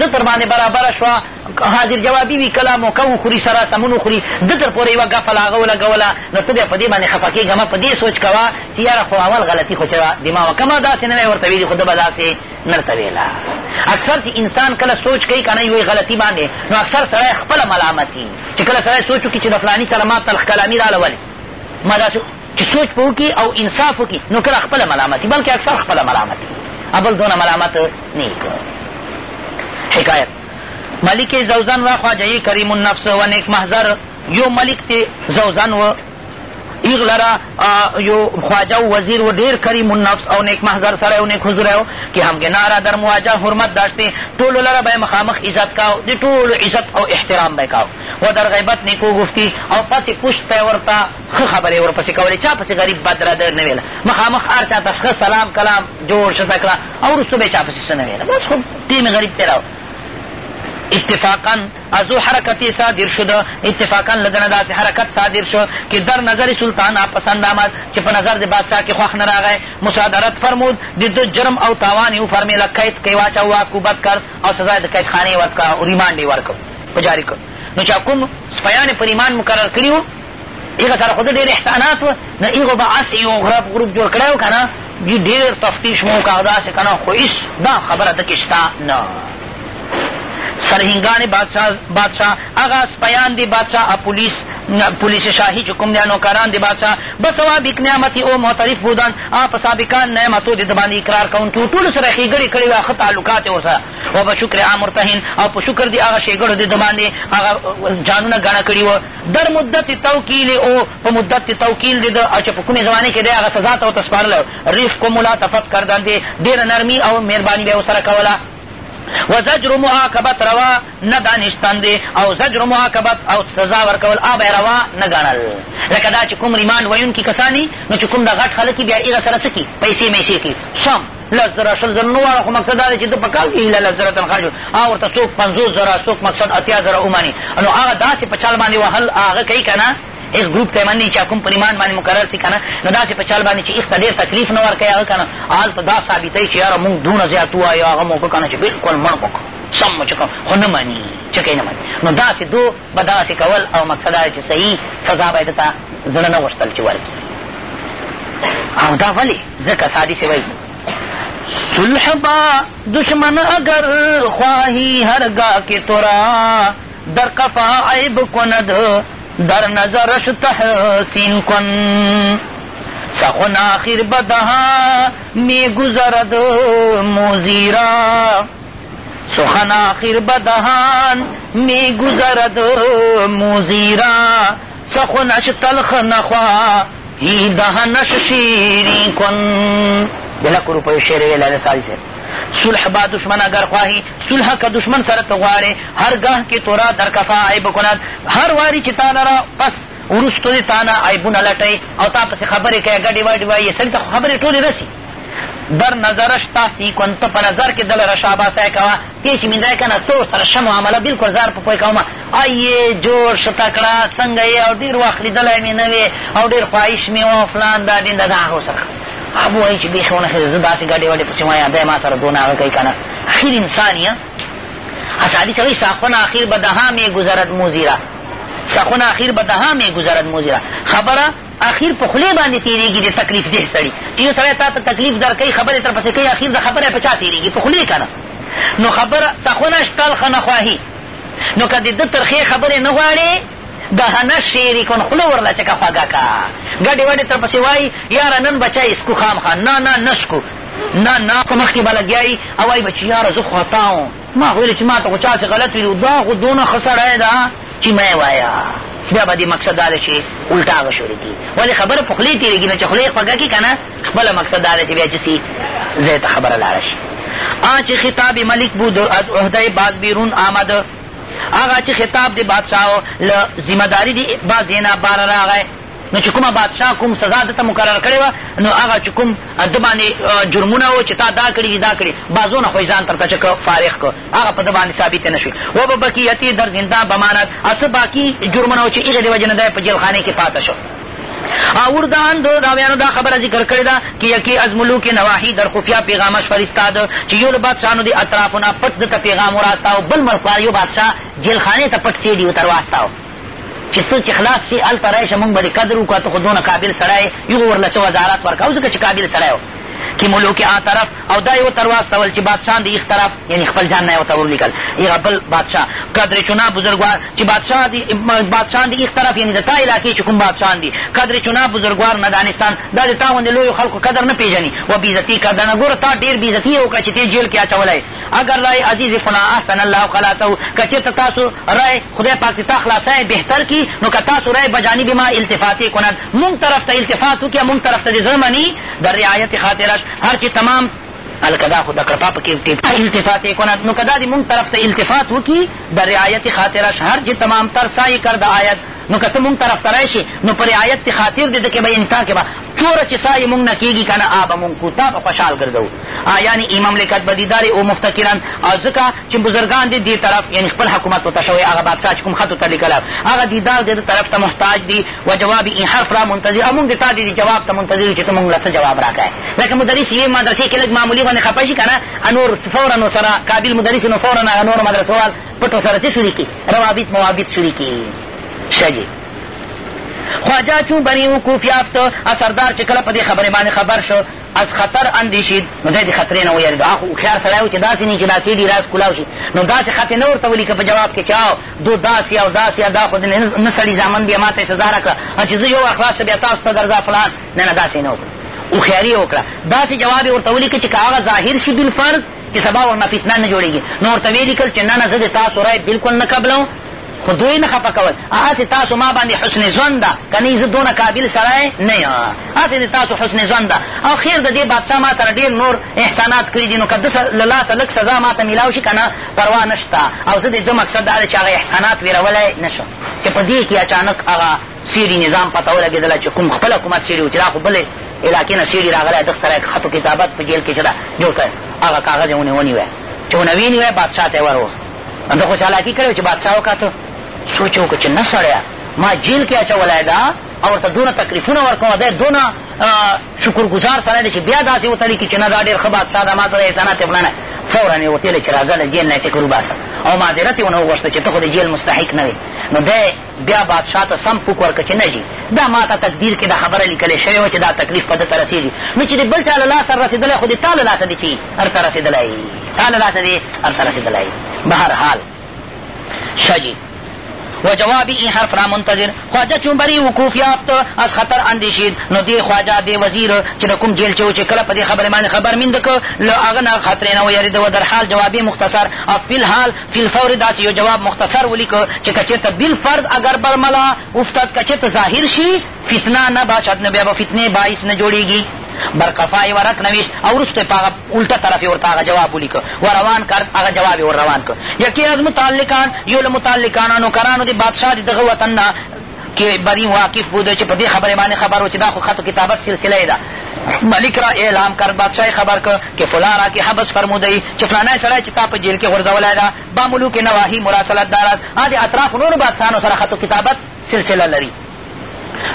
د تر باندې برابره شوه حاضر جوابي وي کله موقع وخوري سره سمون وخوري ده در پورې یوه ګپه له هغه ولګوله نو ته بیا په دې باندې خفه کېږه مه په دې سوچ کوه چې یاره خو اول غلطي خو چې د ما وکه ما داسې نه وی ورته ویلي خو ده به داسې نه ورته ویله اکثر چې انسان کله سوچ کوي که نه یوې غلطي باندې نو اکثر سړی خپله ملامتي چې کله سړی سوچ وکړي چې د فلاني سره ما تلخ کلامي راله ولې ما داسې چې سوچ په وکړي او انصاف وکړي نو کله خپله ملامتي بلکې اکثر خپله ملامتي ابل دونه ملامت نه حکایت ملک زوزن و خواجه یې کریم النفس و نیک محضر یو ملک ته زوزن و ایغ لرا یو خواجه و وزیر و ډیر کریم النفس او نیک محضر سره او نیک حضور او که همګنا را در مواجه حرمت داشته ټولو لره به مخامخ عزت کاو د ټولو عزت او احترام به کاو و در غیبت نیکو گفتی او پس پشت پی ورته ښه خبرې ورپسې کولې چا پسې غریب بد رد نه ویله مخامخ هر چا ته ښه سلام کلام جوړ شته کړه او وروسته به یې چا پسې څه نه ویله بس خو دې مې غریب ته راوړه اتفاقا از او حرکت صادر شد اتفاقا لدنه داسې حرکت صادر شو که در نظر سلطان پسند آمد چې په نظر د بادشاه کې خوښ نه راغی مصادرت فرمود د دو جرم او تاوان یې وفرمیله قید کې واچوه عقوبت کرد او سزا یې د قیدخانې ورکړه او ریمانډ یې ورکړ په جاري کړ نو چا کوم سپیان یې په ریمانډ مقرر کړي وو هغه سره خو ډېر احسانات وه نو هغو به هسې یو غرب غروب جوړ کړی و که نه جي ډېر تفتیش مو وکړه داسې که نه خو هېڅ دا خبره ته کې شته نه سرهنګانې بادشاه بادشاه هغه سپیان دي بادشاه پولیس پولیس شاهی چې کوم دی نوکران دي بادشاه بسوا بیک نعمتي او معترف بودن آ په سابقان نعمتو دې د باندې اقرار کوونکي ټولو سره ښېګړې کړې وې ښه تعلقات یې ورسره و به شکر عام مرتهن او په شکر دي هغه ښېګړو دې د باندې هغه ځانونه ګڼه کړي وه در مدت توکیل او په مدت توکیل دی د او چې په کومې زمانې کې دی هغه سزا ته ورته سپارلی رفق و ملاطفت کردن دی ډېره نرمي او مهرباني به یې ورسره کوله و زجر معاقبت روا نه دانشتن دی او زجر معاقبت او سزا ورکول آ به روا نه ګڼل لکه دا چې کوم ریمانډ ویونکي کسان نو چې کوم د غټ خلک بیا هغه سره څه کي پیسې میسې کي سم لس زره شل زره نه واړه خو مقصد دا دی چې ده په کال کې هیله لس زره تنخوا جوړ هغه ورته څوک پنځوس زره څوک مقصد اتیا زره ومني نو هغه داسې په چال باندې وهل هغه کوي که نه هېڅ ګروپ ته یې مني چې کوم په ریمانډ باندې مقرر سي که نه نو داسې په چال باندې چې هېڅ ته ډېر تکلیف نه ورکوي هغه که نه هلته دا ثابتوي چې یاره مونږ دونه زیات ووایو هغه مو وکړو که نه چې بلکل مړ مو کړو سم مو چې کوم خو نه مني چې کوي نه مني نو داسې دو به دغسې کول او مقصد دا دی چې صحیح سزا به یې ده ته زړه نه غوښتل چې ورکړي او دا ولې ځکه سادي صاحب وایي صلح با دشمن اگر خواهی هرگا که تو را در قفا عیب کند در نظرش تحسین کن سخن آخر بدها می گذرد موزیرا سخن آخر بدهان می گذرد موزیرا سخنش تلخ نخوا هی دهنش شیرین کن دلک روپیو شعر ویل علی ساری سے صلح با دشمن اگر خواهی صلح که دشمن سره ته غواړې هر ګاه کې تورا در کفا عیب کند هر واری چې تا لره پس وروستو دې تا نه عیبونه لټوي او تا پسې خبرې کوي ګډې واډې وایي سړي ته خبرې ټولې رسي در نظرش تحسی کن ته په نظر کې دلره شاباسه کوه تی چې میندای کنه تو سره شه معامله بالکل زار په پوی کوم ای جوړ شه تکړه څنګه یې او ډېر وخت لیدلی مې نه وې او ډېر خواهش مې و فلان دا دین دا دا هغو سره هغه وایي چې بیخي ونه ښځې زه داسې ګډې وډې پسې وایم دی ما سره دونه هغه کوي که نه اخر انسان یې اسادي سړی ساخونه اخر به دها مې ګذرت موزیره سخونه اخیر به دها می گذرد موزیرا خبره اخیر په خولې باندې تېرېږي د تکلیف دېه سړي چې یو سړی تا ته تکلیف درکوي خبرې تر پسې کوي اخیر د خبره په چا تېرېږي په خولې که نه نو خبره سخونه شتلخه نه خواهي نو که د ده ترخې خبرې نه غواړې د هنه شعري کن خوله ورله چکه خوږه که ګډې وډې تر پسې وایي یاره نن بچه اسکو خامخا نه نه نه سکو نه نه په مخکې به لګیا یي او وایي به چې یاره زه خطا وم ما خو ویلې چې ما ته خو چا چې غلط ویلي دا خو دونه ښه سړی ده چی مه یې وایه بیا به دې مقصد دا ده چی الټا هغه شروع کړي ولې خبره په خولې تېرېږي نه چې خوله یې خوږه کړي که نه خپله مقصد دا ده چې بیا چې سي ځای ته خبره لاړه شي آن چې خطاب ملک بود از عهده باز بیرون آمد هغه چې خطاب د بادشاه له ذمه داري د بعضې نه باره راغی نو چې کومه بادشاه کوم سزا ده ته مقرر کړې وه نو هغه چې کوم ده باندې جرمونه و چې تا دا کړي دي دا کړي بازو نه خو یې ځان ترته چې که فارغ کړ هغه په ده باندې ثابت نه شوي و به بقیتې در زندان بمانت هسه باقي جرمونه و چې هغې دې وجې نه دی په جیلخانې کې پاته شو اور دان دو راویانو دا خبره ذکر کړې ده چې یکی از ملوک نواحی در خفیه پیغامش فرستاد چې یو له بادشاهانو دې اطرافونه پټ ده ته پیغام وراستاو بل ملک یو بادشاه جیلخانې ته پټ سیډي ورته واستاو چې ته چې خلاص شي هلته راشه مونږ به دې قدر وکړو ته خو دونه قابل سړی یې یو ورله څه وزارت ورکړه ځکه چې قابل سړی و کې ملوک آ طرف او دا یې ورته واستول چې بادشاه د ایخ طرف یعنې خپل ځان نه یې ورته ورلیکل هغه بل بادشاه قدر چنا بزرګوار چې بادشاه دي بادشاه د ایخ طرف یعنې د تا علاقې چې کوم بادشاه دي قدر چنا بزرګوار نه دانستان دا د تا غوندې لویو خلکو قدر نه پېژني و بېزتي کردنه ګوره تا ډېر بېزتي یې وکړه چې تې جیل کې اچولی اگر رای عزیز فنا احسن الله خلاصه که چېرته تاسو رای خدای پاک چې تا خلاصه بهتر کړي نو که تاسو رای بجانب ما التفاتې کند مونږ طرف ته التفات وکړي مونږ طرف ته د زړه مني د رعایت خاطرش هر چې تمام هلکه دا خو د کړپا په کې التفات یې کند نو که دا دې مونږ طرف ته التفات وکړي د رعایت خاطرش هر چې تمام تر سایې کر د آیت نو که ته مونږ طرف ته راشې نو په رعایت تې خاطر دې ده کې به انکا کې به چوره چې سا یې مونږ نه کېږي که نه آ به مونږ کو تا به خوشحال ګرځوو آ یعنې ای مملکت به دیدارې او مفتکرا او ځکه چې بزرګان دې دې طرف یعنې خپل حکومت ورته شوی هغه بادشاه چې کوم خط ورته لیکلی هغه دیدار دې ده طرف ته محتاج دي و جواب این حرف را منتظر او مونږ د تا دې جواب ته منتظر یو چې ته مونږ له څه جواب راکړی لکه مدرس یوې مدرسې کې لږ معمولي غوندې خفه شي که نه نور فورا ورسره قابل مدرس نو فورا هغه نور مدرسوال پټو سره چې شروع کی روابط موابط شروع کی ښه جي خواجه چون بری وقوف یافت اثردار چې کله په دې خبرې باندې خبر شو از خطر اندیشید نو دی د خطرې نه ویرېدو هغه هوښیار سړی و چې داسې نه چې داسې ډي راز کولاو شي نو داسې خطې نه ورته ولیکه په جواب کې چې او دو داسې او داسې او دا خو د نه سړي زامن بیا ما ته یې سزا را کړه او چې زه یو وار خلاص بیا تاسو ته درځه فلان نه نه داسې نه وکړه هوښیاري یې وکړه داسې جواب یې ورته ولیکه چې که هغه ظاهر شي بالفرض چې سبا ورنه فتنه نه جوړېږي نو ورته ویې لیکل چې نه نه زه د تاسو رای بلکل نه قبلوم خو دوی نه خفه کول هسې تاسو ما باندې حسن ژوند ده که نه زه دونه قابل سړی نه یم هسې د تاسو حسن ژوند ده او خیر د دې بادشاه ما سره ډېر نور احسانات کړي دي نو که ده له لاسه لږ سزا ما ته میلاو شي که نه پروا نه شته او زه د ده مقصد دا دی چې هغه احسانات ویرولی نه شم چې په دې کې اچانک هغه سیډي نظام پته ولګېدله چې کوم خپل حکومت سیډي و چې دا خو بلې علاقې نه سیډي راغلی دغ سره خط و کتابت په جیل کې چې ده جوړ کړی هغه کاغذ یې ونې ونیوی چې ونه وینیوی بادشاه ته یې ور ده خو چالاکي کړې چې بادشاه وکاته سوچ یې وکړو چې نه سړیه ما جیل کې اچولی ده او ورته دونه تکلیفونه ورکوم دی دونه شکرګزار سړی دی چې بیا داسې وتړي کړي چې نه دا ډېر ښه بادشاه ده ما سره احسانات یې نه فورا یې ورته چې راځه له جیل نه چې کروباسه او معذرت یې ونه وغوښته چې ته خو د جیل مستحق نه وې نو دی بیا بادشاه ته سم پوک ورکړه چې نه جي دا ما ته تقدیر کې دا خبره لیکل شوې وه چې دا تکلیف په ده ته رسېږي نو چې د بل چا له لاسه رسېدلی خو د تا له لاسه دی چې هرته رسېدلی تا له لاسه دی هرته رسېدلی بهرحال ښه جي و جواب این حرف را منتظر خواجه چون بری وقوف یافت از خطر اندیشید نو دی خواجه دی وزیر چې د کوم جیل چې و چې کله په دې خبرې باندې خبر میند که له هغه نه خطرې نه ویرېده و در حال جوابې مختصر او فی الحال فی الفور داسې یو جواب مختصر ولیکه چې که چېرته بالفرض اګر برملا افتد که چېرته ظاهر شي فتنه نه باشد نو بیا به فتنې باعث نه جوړېږي برقفا یې ورک نویشت او وروسته یې په هغه الټه طرف یې ورته هغه جواب ولیکه و روان کرد هغه جواب یې ور روان کړ یکی از متعلقان یو له متعلقانو نوکرانو د بادشاه د دغه وطن نه کې بری واقف بود چې په دې خبرې باندې خبر و چې دا خو خط و کتابت سلسله یې ده ملک را اعلام کرد بادشاہ یې خبر کړ که فلا را کې حبس فرمودی چې فلانی سړی چې تا په جیل کې غورځولی ده با ملوک نواهي مراسلت دارد هغه د اطرافو نورو بادشاهانو سره خط و کتابت سلسله لري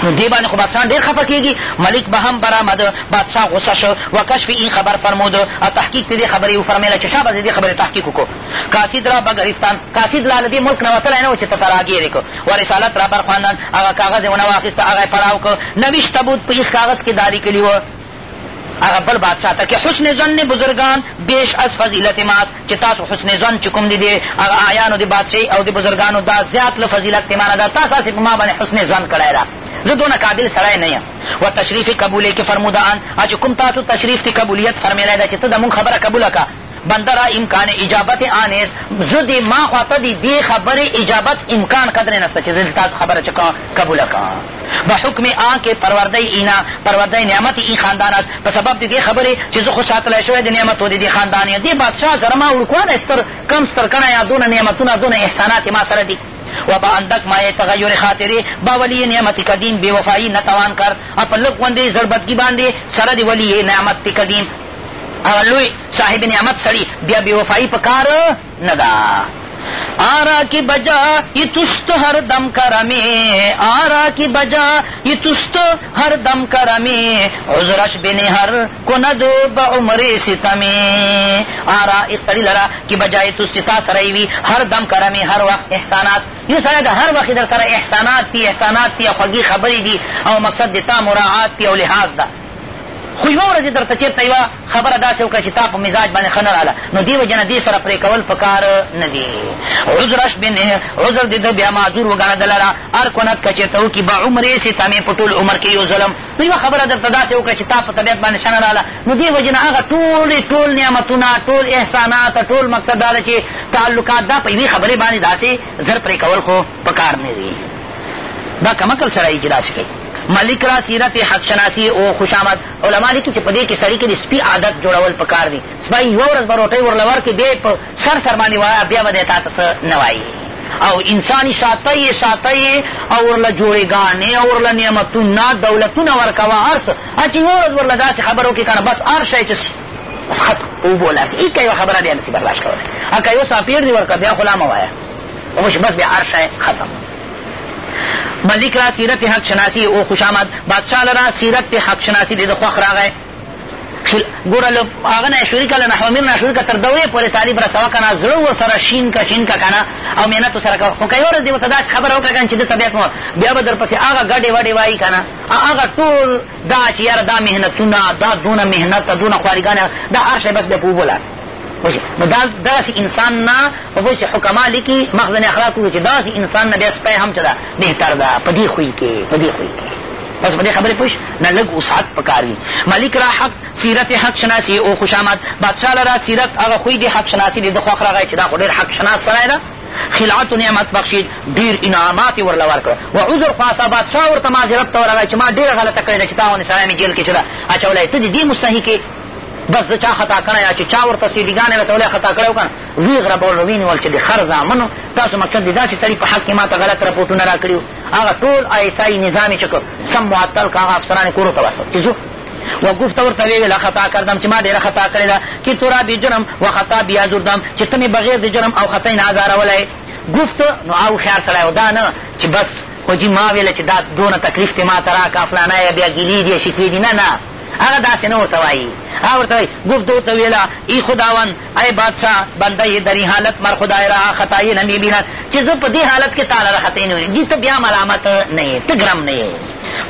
نو دې باندې خو بادشاهان ډېر خفه کېږي ملک به هم برآمد بادشاه غوسه شو و کشف این خبر فرمود او تحقیق دې خبرې وفرمیله چې شابه دې خبرې تحقیق وکړو قاصد را به ګرفتان قاصد لا له دې ملک نه وتلی نه و چې ته ته راګېرې کړو و رسالت را برخواندان هغه کاغذ یې ونه واخیسته هغه یې پړاو کړ نوشت تبوت په یخ کاغذ کې دا لیکلي وه هغه بل بادشاه ته که حسن ظن بزرگان بیش از فضیلت ماست چې تاسو حسن ظن چې کوم دي دی هغه اعیانو د بادشاهي او د بزرګانو دا زیات له فضیلت کې معنه ده تاسو هسې په ما باندې حسن ظن کړی ده زه دونه قابل سړی نه یم و تشریف قبولی که فرموده ان چې کوم تاسو تشریف تی قبولیت فرمیلی ده چې ته د مونږ خبره قبوله که بنده را امکان اجابت آنیس زه دې ما خواته دې دې خبرې اجابت امکان قدر نسته چې زه تاسو خبره چې کوم قبوله کوم به حکم آن کې پرورده اینا پرورده نعمت ای خاندان است په سبب دې دې خبرې چې زه خو ساتلی شوی د نعمتو دې دې خاندان یې دې بادشاه سره ما وړکوانه ستر کم ستر کڼه یا دونه نعمتونه دونه احسانات ما سره دي و با اندک مایه تغیر خاطری با ولی نعمت قدیم بے وفائی نتوان کرد اپا لک وندی زربتگی باندی سرد ولی نعمت قدیم هغه لوی صاحب نعمت سړي بیا بې وفایي په کار نه ده آرا کی بجا یہ تست ہر دم کرمی آرا کی بجا یہ تست ہر دم کرمی عذرش بنی ہر کند با عمر ستمی آرا ایک سڑی لرا کی بجا یہ تست تا سرائی وی ہر دم کرمی ہر وقت احسانات یو سره د هر وخت در سره احسانات دي احسانات دي خوږي خبرې دي او مقصد د تا مراعات دي او لحاظ ده خو یوه ورځ یې درته چېرته یوه خبره داسې وکړه چې تا په مزاج باندې ښه نه راله نو دې وجه نه دې سره پرې کول په کار نه دي عذرش بنه عذر دې ده بیا معذور وګڼه د لره هر کنت که چېرته وکړي به عمر یې سې تمې په ټول عمر کې یو ظلم نو یوه خبره درته داسې وکړه چې تا په طبیعت باندې ښه نه راله نو دې وجې نه هغه ټول ټول نعمتونه ټول احسانات ټول مقصد دا ده چې تعلقات دا په یوې خبرې باندې داسې زر پرې کول خو پکار نه وي دا کمکل سره یې چې داسې کوي ملک را سیرت حق شناسی او خوش آمد علما لیکي چې په دې کې سړي کې د سپي عادت جوړول پکار دي سپی یوه ورځ به روټۍ ورله ورکړي بیا یې په سر سر باندې وایه بیا به دی تا ته څه نه وایي او انسانی ساته یې ساته یې او ورله جوړېګانې او ورله نعمتونه دولتونه ورکوه هر څه چې یوه ورځ ورله داسې خبرو کې کنه بس هر شی چې ختم اوبو لاس ای که یوه خبره بیا نسي برداشت کولی که یو ساپېړ دې ورکړه بیا خو لا مه وایه اوش بس بیا هر شی ختم ملک را سیرت حق شناسی او خوش آمد بادشاه لرا سیرت حق شناسی دې د خوښ راغی ګوره له هغه نه شروع کړه نحو میر نه شروع کړه تر دورې پورې طالب رسوه که نه زړه ورسره شین که شین که که نه او محنت ورسره کوه خو که یوه ورځ دې ورته داسې خبره وکړه که نه چې ده طبیعت مو بیا به درپسې هغه ګډې وډې وایي که نه هغه ټول دا چې یاره دا محنتونه دا دونه محنت دا دونه خوارګانې دا هر شی بس بیا په اوبو لاړ نو دا داسې انسان نه وګورئ چې حکما لیکي مخ ځینې اخلاق وګورئ چې داسې انسان نه بیا سپی هم چې ده بهتر ده په دې خوی کې په دې خوی کې بس په دې خبرې پوه نه لږ وسعت پکار وي ملک را حق سیرت حق شناسي او خوشامد بادشاه لره سیرت هغه خوی دی حق شناسي دی د خوښ راغی چې دا خو ډېر حق شناس سړی ده خلعت نعمت بخشید ډیر انعامات یې ورله ورکړه و عذر خاصه بادشاه ورته معذرت ته ورغی چې ما ډېره غلطه کړې ده چې تا ونې سړی مې جیل کې چې ده اچولی ته د دې مستحق بس زه چا خطا کړی یا چې چا ورته سیډیګانې رسولی خطا کړی وکړه ویې غربول وینیول چې د خر زامنو تاسو مقصد د داسې سړي په حق کې ما ته غلط رپورټونه را کړي هغه ټول آیسایي نظام یې چې کړ سم معطل که هغه افسران یې کورو ته واستول چې ځو و گفت ورته ویې ویله خطا کردم چې ما ډېره خطا کړې ده که تو را بې جرم و خطا بیا زردم چې ته مې بغیر د جرم او خطا نه ازارولی گفت نو او خیار سړی و دا نه چې بس خو جي ما ویله چې دا دونه تکلیف تې ما ته راکړه فلانه یا بیا ګیلې دي شکوې دي نه نه هغه داسې نه ورته وایي هغه ورته وایي گفت او ته ویله ای خداوند ای بادشاه بنده یې درې حالت مر خدای را خطا یې نه میبینت چې زه په دې حالت کې تاله را خطې نه وینم جی ته بیا ملامت نه یې ته ګرم نه یې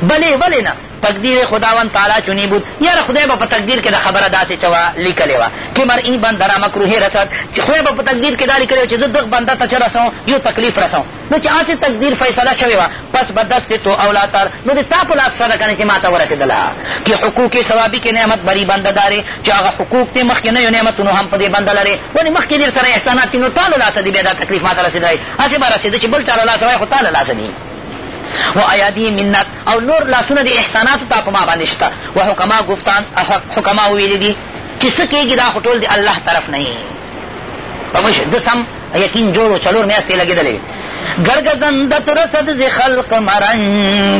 بلې ولې نه تقدیر خداوند تعالی چونی بود یاره خدای به په تقدیر کې د خبره داسې چوا لیکلې وه چې مر این بنده را مکروهې رسد چې خدای به په تقدیر کې دا لیکلې وه چې زه دغ بنده ته چه رسوم یو تکلیف رسوم نو چې هسې تقدیر فیصله شوې وه پس به دست تو اولا تر نو د تا په لاس سره کنه چې ما ته ورسېدله که حقوق ثوابي کې نعمت بری بنده دارې چې هغه حقوق دې مخکې نه یو نعمتونو هم په دې بنده لرې ولې مخکې ډېر سره احسانات دي نو تا له لاسه دي بیا دا تکلیف ما ته رسېدلی هسې به رسېده چې بل چا له لاسه وای خو تا له لاسه دي و ایادی منت او نور لاسونه د احساناتو تا په ما باندې شته و حکما گفتان حکما ویلي دي چې څه کېږي دا خو ټول د الله طرف نه یې په مشهد سم یقین جوړ و څلور میاشتې لګېدلې وې گرگزندت رسد ز خلق مرن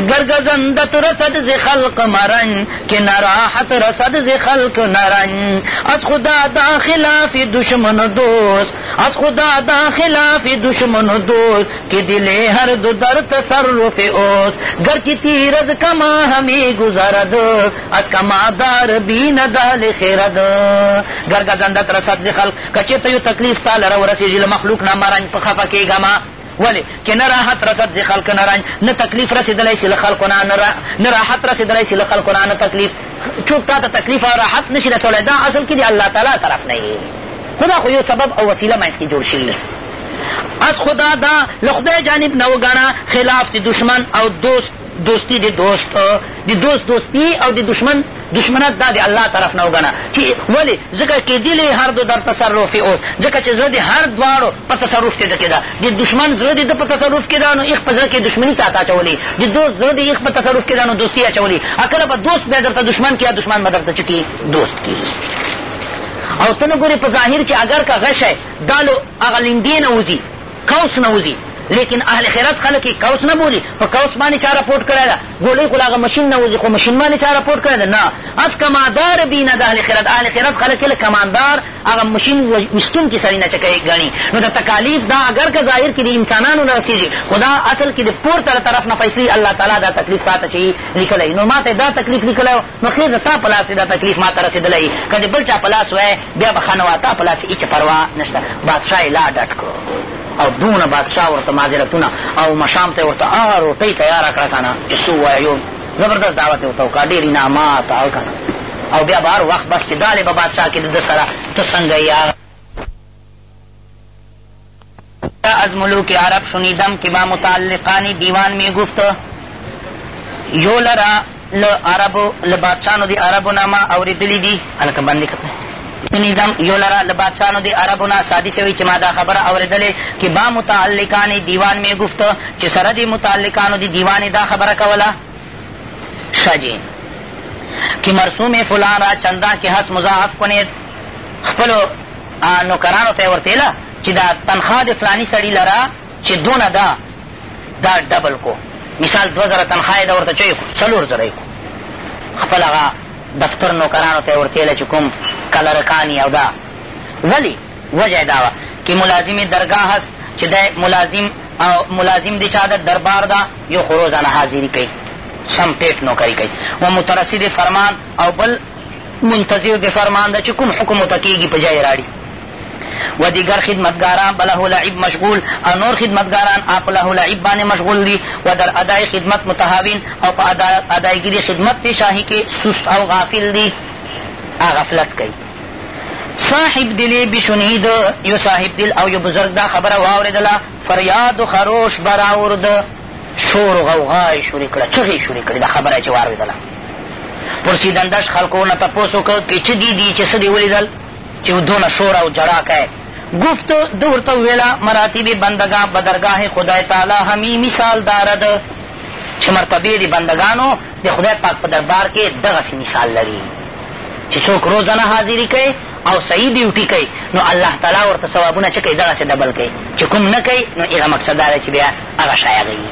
گرگزندت رسد ز خلق مرن که نراحت رسد ز خلق نرن از خدا دا خلاف دشمن دوست از خدا دا خلاف دشمن دوست که دل هر دو در تصرف اوست گر کی تیر از کما همی گذرد از کما دار بین دال خیرد گرگزندت رسد ز خلق که چېرته یو تکلیف تا لره ورسېږي له مخلوق نه مه رنج په خفه کېږه مه ولې چې نه راحت رسد د خلق نه رنج نه تکلیف رسېدلی شي له خلقو نه نه راحت رسېدلی شي له خلقو نه نه تکلیف چوک تا ته تکلیف او راحت نه شي رسولی دا اصل کې د الله تعالی طرف نه یې خو دا خو یو سبب او وسیله منځ کې جوړ شوي از خدا دا له خدای جانب نه وګڼه خلاف د دشمن او دوست دوستی د دوست د دوست دوستي او د دشمن دشمنت دا د الله طرف نه وګڼه چې ولې ځکه کېدلې هر دو در تصرف اوس ځکه چې زړه د هر دواړو په تصرف کې ده کېده د دشمن زړه د ده په تصرف کې ده نو ایخ په زړه کې دشمني تا ته اچولې د دوست زړه د ایخ په تصرف کې ده نو دوستي اچولې کله به دوست بیا درته دشمن کړي دشمن به درته چټي دوست کړي او ته نه ګورې په ظاهر چې اګر که غشی دا لو هغه لندې نه وځي قوس نه وځي لیکن اهل خیرات خلک یې قوس نه بولي په قوس باندې چا رپورټ کړی ده ګولۍ خو له هغه مشین نه وځي خو مشین باندې چا رپورټ کړی ده نه از کمادار بینه د اهل خیرات اهل خیرات خلک یې له کماندار هغه مشین ویستونکي سړي نه چکه ګڼي نو د تکالیف دا اګر که ظاهر کې د انسانانو نه رسېږي خو دا اصل کې د پورته له طرف نه فیصلې الله تعالی دا تکلیف تا ته چې لیکلی نو ما ته دا تکلیف لیکلی نو خیر د تا په لاس دا تکلیف ما ته رسېدلی که د بل چا په لاس وای بیا به ښه نه وه تا په لاس هېڅ پروا نشته بادشاه یې لا ډډ کړو او دونه بادشاه ورته معذرتونه او مشام ته یې ورته هغه روټۍ تیاره کړه که نه چې څه ووایو زبردست دعوت یې ورته وکړه ډېر انعامات او که نه او بیا به هر وخت بس چې دالې به بادشاه کې د ده سره ته څنګه یې از ملوک عرب شنیدم که با متعلقان دیوان می گفت یو لرا له عربو له بادشاهانو د عربو نه ما اورېدلي دي هلکه بندې کړه شنیدم یو لرا له بادشاهانو د عربو نه سادي سوي چې ما دا خبره اورېدلې که با متعلقان دیوان می گفت چې سره د متعلقانو د دیوان دا خبره کوله ښه جي که مرسوم فلان را چندان که هست مضاعف کنید خپلو نوکرانو ته یې ورته ویله چې دا تنخوا د فلاني سړي لره چې دونه ده دا ډبل کو مثال دوه زره تنخوا یې ده ورته چوی کو څلور زره یې کو خپل هغه دفتر نوکرانو ته یې ورته ویله چې کوم کلرکاني او دا ولې وجه یې دا وه که ملازم درګاه هست چې دی ملازم او ملازم د چا ده دربار ده یو خو روزانه حاضري کوي سم پیټ نوکري کوي و مترسد فرمان او بل منتظر د فرمان ده چې کوم حکم ورته کېږي په جای راړي و دیگر خدمتګاران په له لعب مشغول او نور خدمتګاران آ په له لعب باندې مشغول دي و در ادای خدمت متهاوین او په ادایګیري خدمت د شاهي کې سست او غافل دي آ غفلت کوي صاحب دلی بشنید یو صاحب دل او یو بزرگ دا خبره واورېدله فریاد خروش براورد شور و غوغا یې شروع کړه چغې یې شروع کړې دا خبره یې چې واورېدله پرسیدندش خلکو نه تپوس وکړ که څه دي دي چې څه دې ولیدل چې دونه شور او جړا کوي گفت د ورته ویلا مراتب بندگان بدرګاه خدای تعالی همي مثال دارد چې مرتبې دي بندگانو د خدای پاک په دربار کې دغسې مثال لري چې څوک روزانه حاضري کوي او صحیح ډیوټي کوي نو الله تعالی ورته ثوابونه چې کوي دغسې ډبل کوي چې کوم نه کوي نو هغه مقصد دا دی چې بیا هغه شایع غوي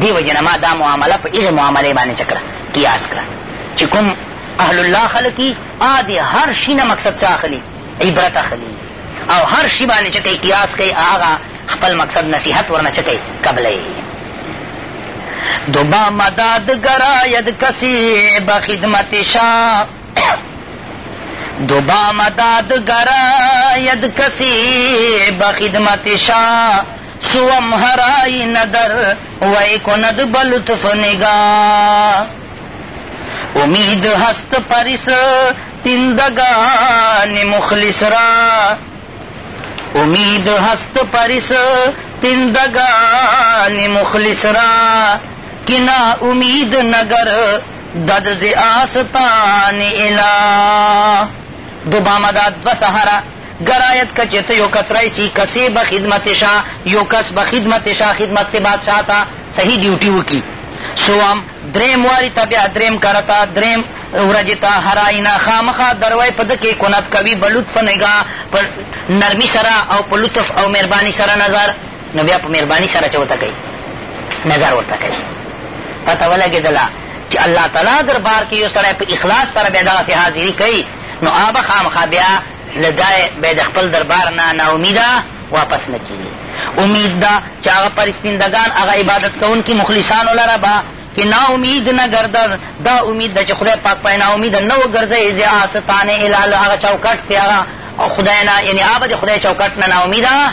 دی وجنه ما دا معامله په هغې معاملې باندې چکړه قیاس کړه چې کوم اهل الله خلک دي آ د هر شي نه مقصد څه اخلي عبرت اخلي او هر شي باندې چې کوي قیاس کوي هغه خپل مقصد نصیحت ورنه چې کوي قبلوي دوبا مداد گراید کسی بخدمت شاہ دوبا مداد گراید کسی بخدمت شاہ سوم هرائی ندر وئی کند بلطف نگا امید هست پریس تندگان مخلص را امید هست پریس تندگان مخلص را کنا امید نگر دد ز آستان الہ دو بامداد و سہرا ګرایت که چې ته یو کس رایسی کسې به خدمت شا یو کس به خدمت شا خدمت ته بادشاه ته صحیح ډیوټي وکړي سوم دریم واري ته بیا دریم کرتا دریم ورځې ته هراینا خامخا دروی په ده کې کنت کوي به لطف نګاه په نرمي سره او په لطف او مهرباني سره نظر نو بیا په مهرباني سره چې ورته کوي نظر ورته کوي پته ولګېدله چې الله تعالی دربار کې یو سړی په اخلاص سره بیا دغسې حاضري کوي نو آبه خامخا بیا له دا به د خپل دربار نه ناامیده واپس نه کېږي امید ده چې هغه پرستندګان هغه عبادت کوونکي مخلصانو لره به که نا امید نه ګرده دا امید ده چې خدای پاک پای نا امید نه وګرځوي زه آستانه الاله هغه چوکټ پې هغه خدای نه یعنې هغه به د خدای چوکټ نه نا امیده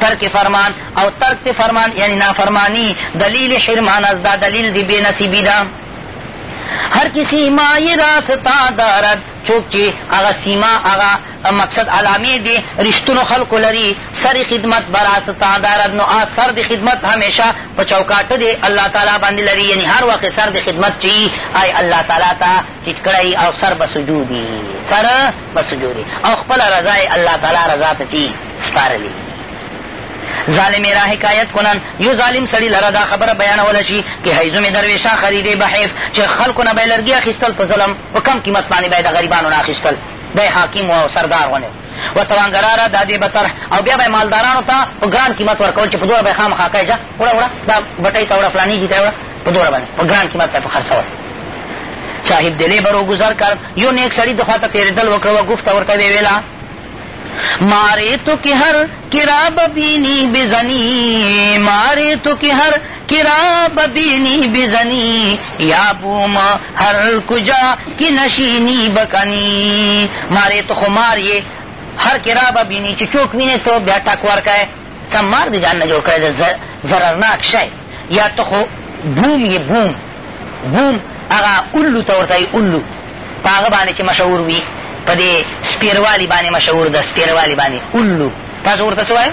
ترک فرمان او ترک فرمان یعنی نافرمانی دلیل حرمان از دا دلیل دی بے نصیبی دا هر کسی مای راستا دارد چوک چې هغه سیما هغه مقصد علامې دي رښتونو خلکو لري سر خدمت براستا دارد نو سر د خدمت همیشه په چوکاټ دی الله تعالی باندې لري یعنی هر وخت سر د خدمت چی آی الله تعالی ته ټیټ کړی او سر به سجودي سر به سجودي او خپله رضا یې الله تعالی رضا ته چې سپارلې ظالم را حکایت کنن یو ظالم سړي لره دا خبره بیانوله شي که حیزو مې درویشا خریدې به حیف چې خلکو نه به یې لرګي اخیستل په ظلم په کم قیمت باندې به یې د غریبانو نه اخیستل دی حاکم و او سردار غونې ورته وانګراره دا دې به طرح او بیا به یې مالدارانو ته په ګران قیمت ورکول چې په دوره به یې خامخا کوې ځه وړه وړه دا بټۍ ته وړه فلاني جي ته وړه په دوره باندې په ګران قیمت به یې په خرڅول صاحب دلې به روګزر کرد یو نیک سړي د خواته تېرېدل وکړه و ګفته ورته ویې ویله مارې تو کې هر کرا به بینی بزني مارې تو کې هر کرا ببینی بزنی یا بوم هر کجا کی نشینی بکنی مارې ته خو مار یې هر کرا ببینی چې چوک وینې ته بیا ټک ورکوې سم مار دې ځان نه جوړ کړی د ضررناک شی یا ته خو بوم یې بوم بوم هغه الو ته ورته یې الو په هغه باندې چې مشهور وي په دې سپیروالي باندې مشهور ده سپیروالي باندې الو تاسو ورته څه وایئ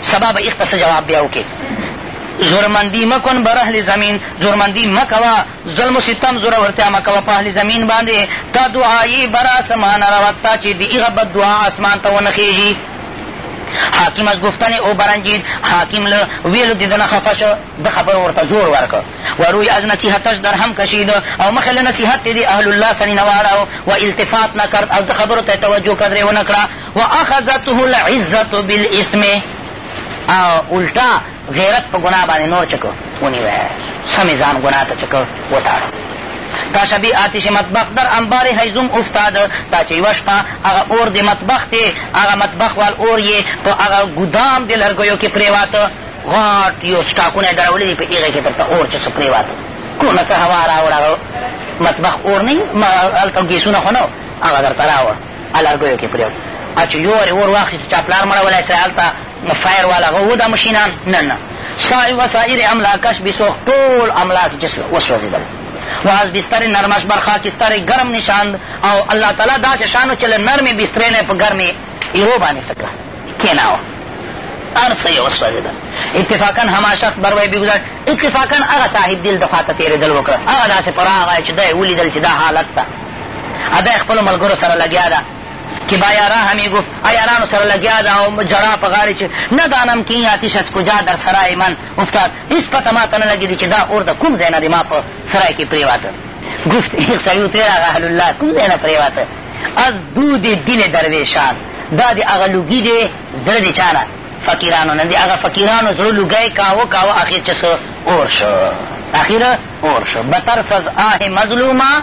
سبا به ایخ ته څه جواب بیا وکړې زورمندی مکن بر اهل زمین زورمندی مکوا ظلم و ستم زور ورتیا مکوا په اهل زمین باندې تا دعایی بر آسمان روت تا چې د ایغه بد دعا آسمان ته ونخیږي حاکم از گفتن او برنجید حاکم له ویلو دې دنه خفه شو د خبرو ورته زور ورکړ و روی از نصیحتش در هم کشید او مخې له نصیحت دې اهل الله سړي نه واړه و التفات نه کرد او د خبرو ته توجه قدرې ونه کړه واخذته العزة بالاسم او الټا غیرت په ګناه باندې نور چکو ونیوه سمې ځان ګناه ته چکو وتاړه تا شبی آتش مطبخ در انبار حیزوم افتاد تا چې یوه شپه هغه اور د مطبخ دی هغه مطبخ وال اور یې په هغه ګدام د لرګیو کې پرېواته غاټ یو سټاکونه یې درولي دي په هغې کې درته اور چې څه پرېواته کونه څه هوا راوړه هغه مطبخ اور نه هلته ګیسونه خو نه هغه درته راوړه هغه لرګیو کې پرېوت او چې یو ورې اور واخلي چې چا پلار مړولی سره هلته نو فایر والا هغه و دا مشینان نه نه سای وسایر املاکش بسوخ ټول املاک جس وسوځېدل و از بستر نرمش بر خاکستر گرم نشاند او الله تعالی داسې شانو چې له نرمې بسترې نه په ګرمې ایرو باندې څه کړه کېناوه هر څه یې وسوځېدل اتفاقا هما شخص بر وی بګذار اتفاقا هغه صاحب دل د خواته تېرېدل وکړه هغه داسې په راغی چې دا یې ولیدل چې دا حالت ته ادا خپلو ملګرو سره لګیا ده که با یارا همی گفت ایارانو سره لګیا ده او جړا په غاړې چې نه دانم که این آتش از کجا در سرای من افتاد هېڅ پته ما ته نه لګېدي چې دا اور د کوم ځای نه د ما په سرای کې پرېواته گفت یک سړي وترې راغه اهلالله کوم ځای نه پرېواته از دود دل درویشان دا د هغه لوګي دی زړه د چا نه فقیرانو نه د هغه فقیرانو زړه لوګی کاوه کاوه اخر چې څه اور شو اخر اور شو بترس از آه مظلومه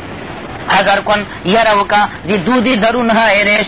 حذر کن یره وکا زی دودی درون ها ایریش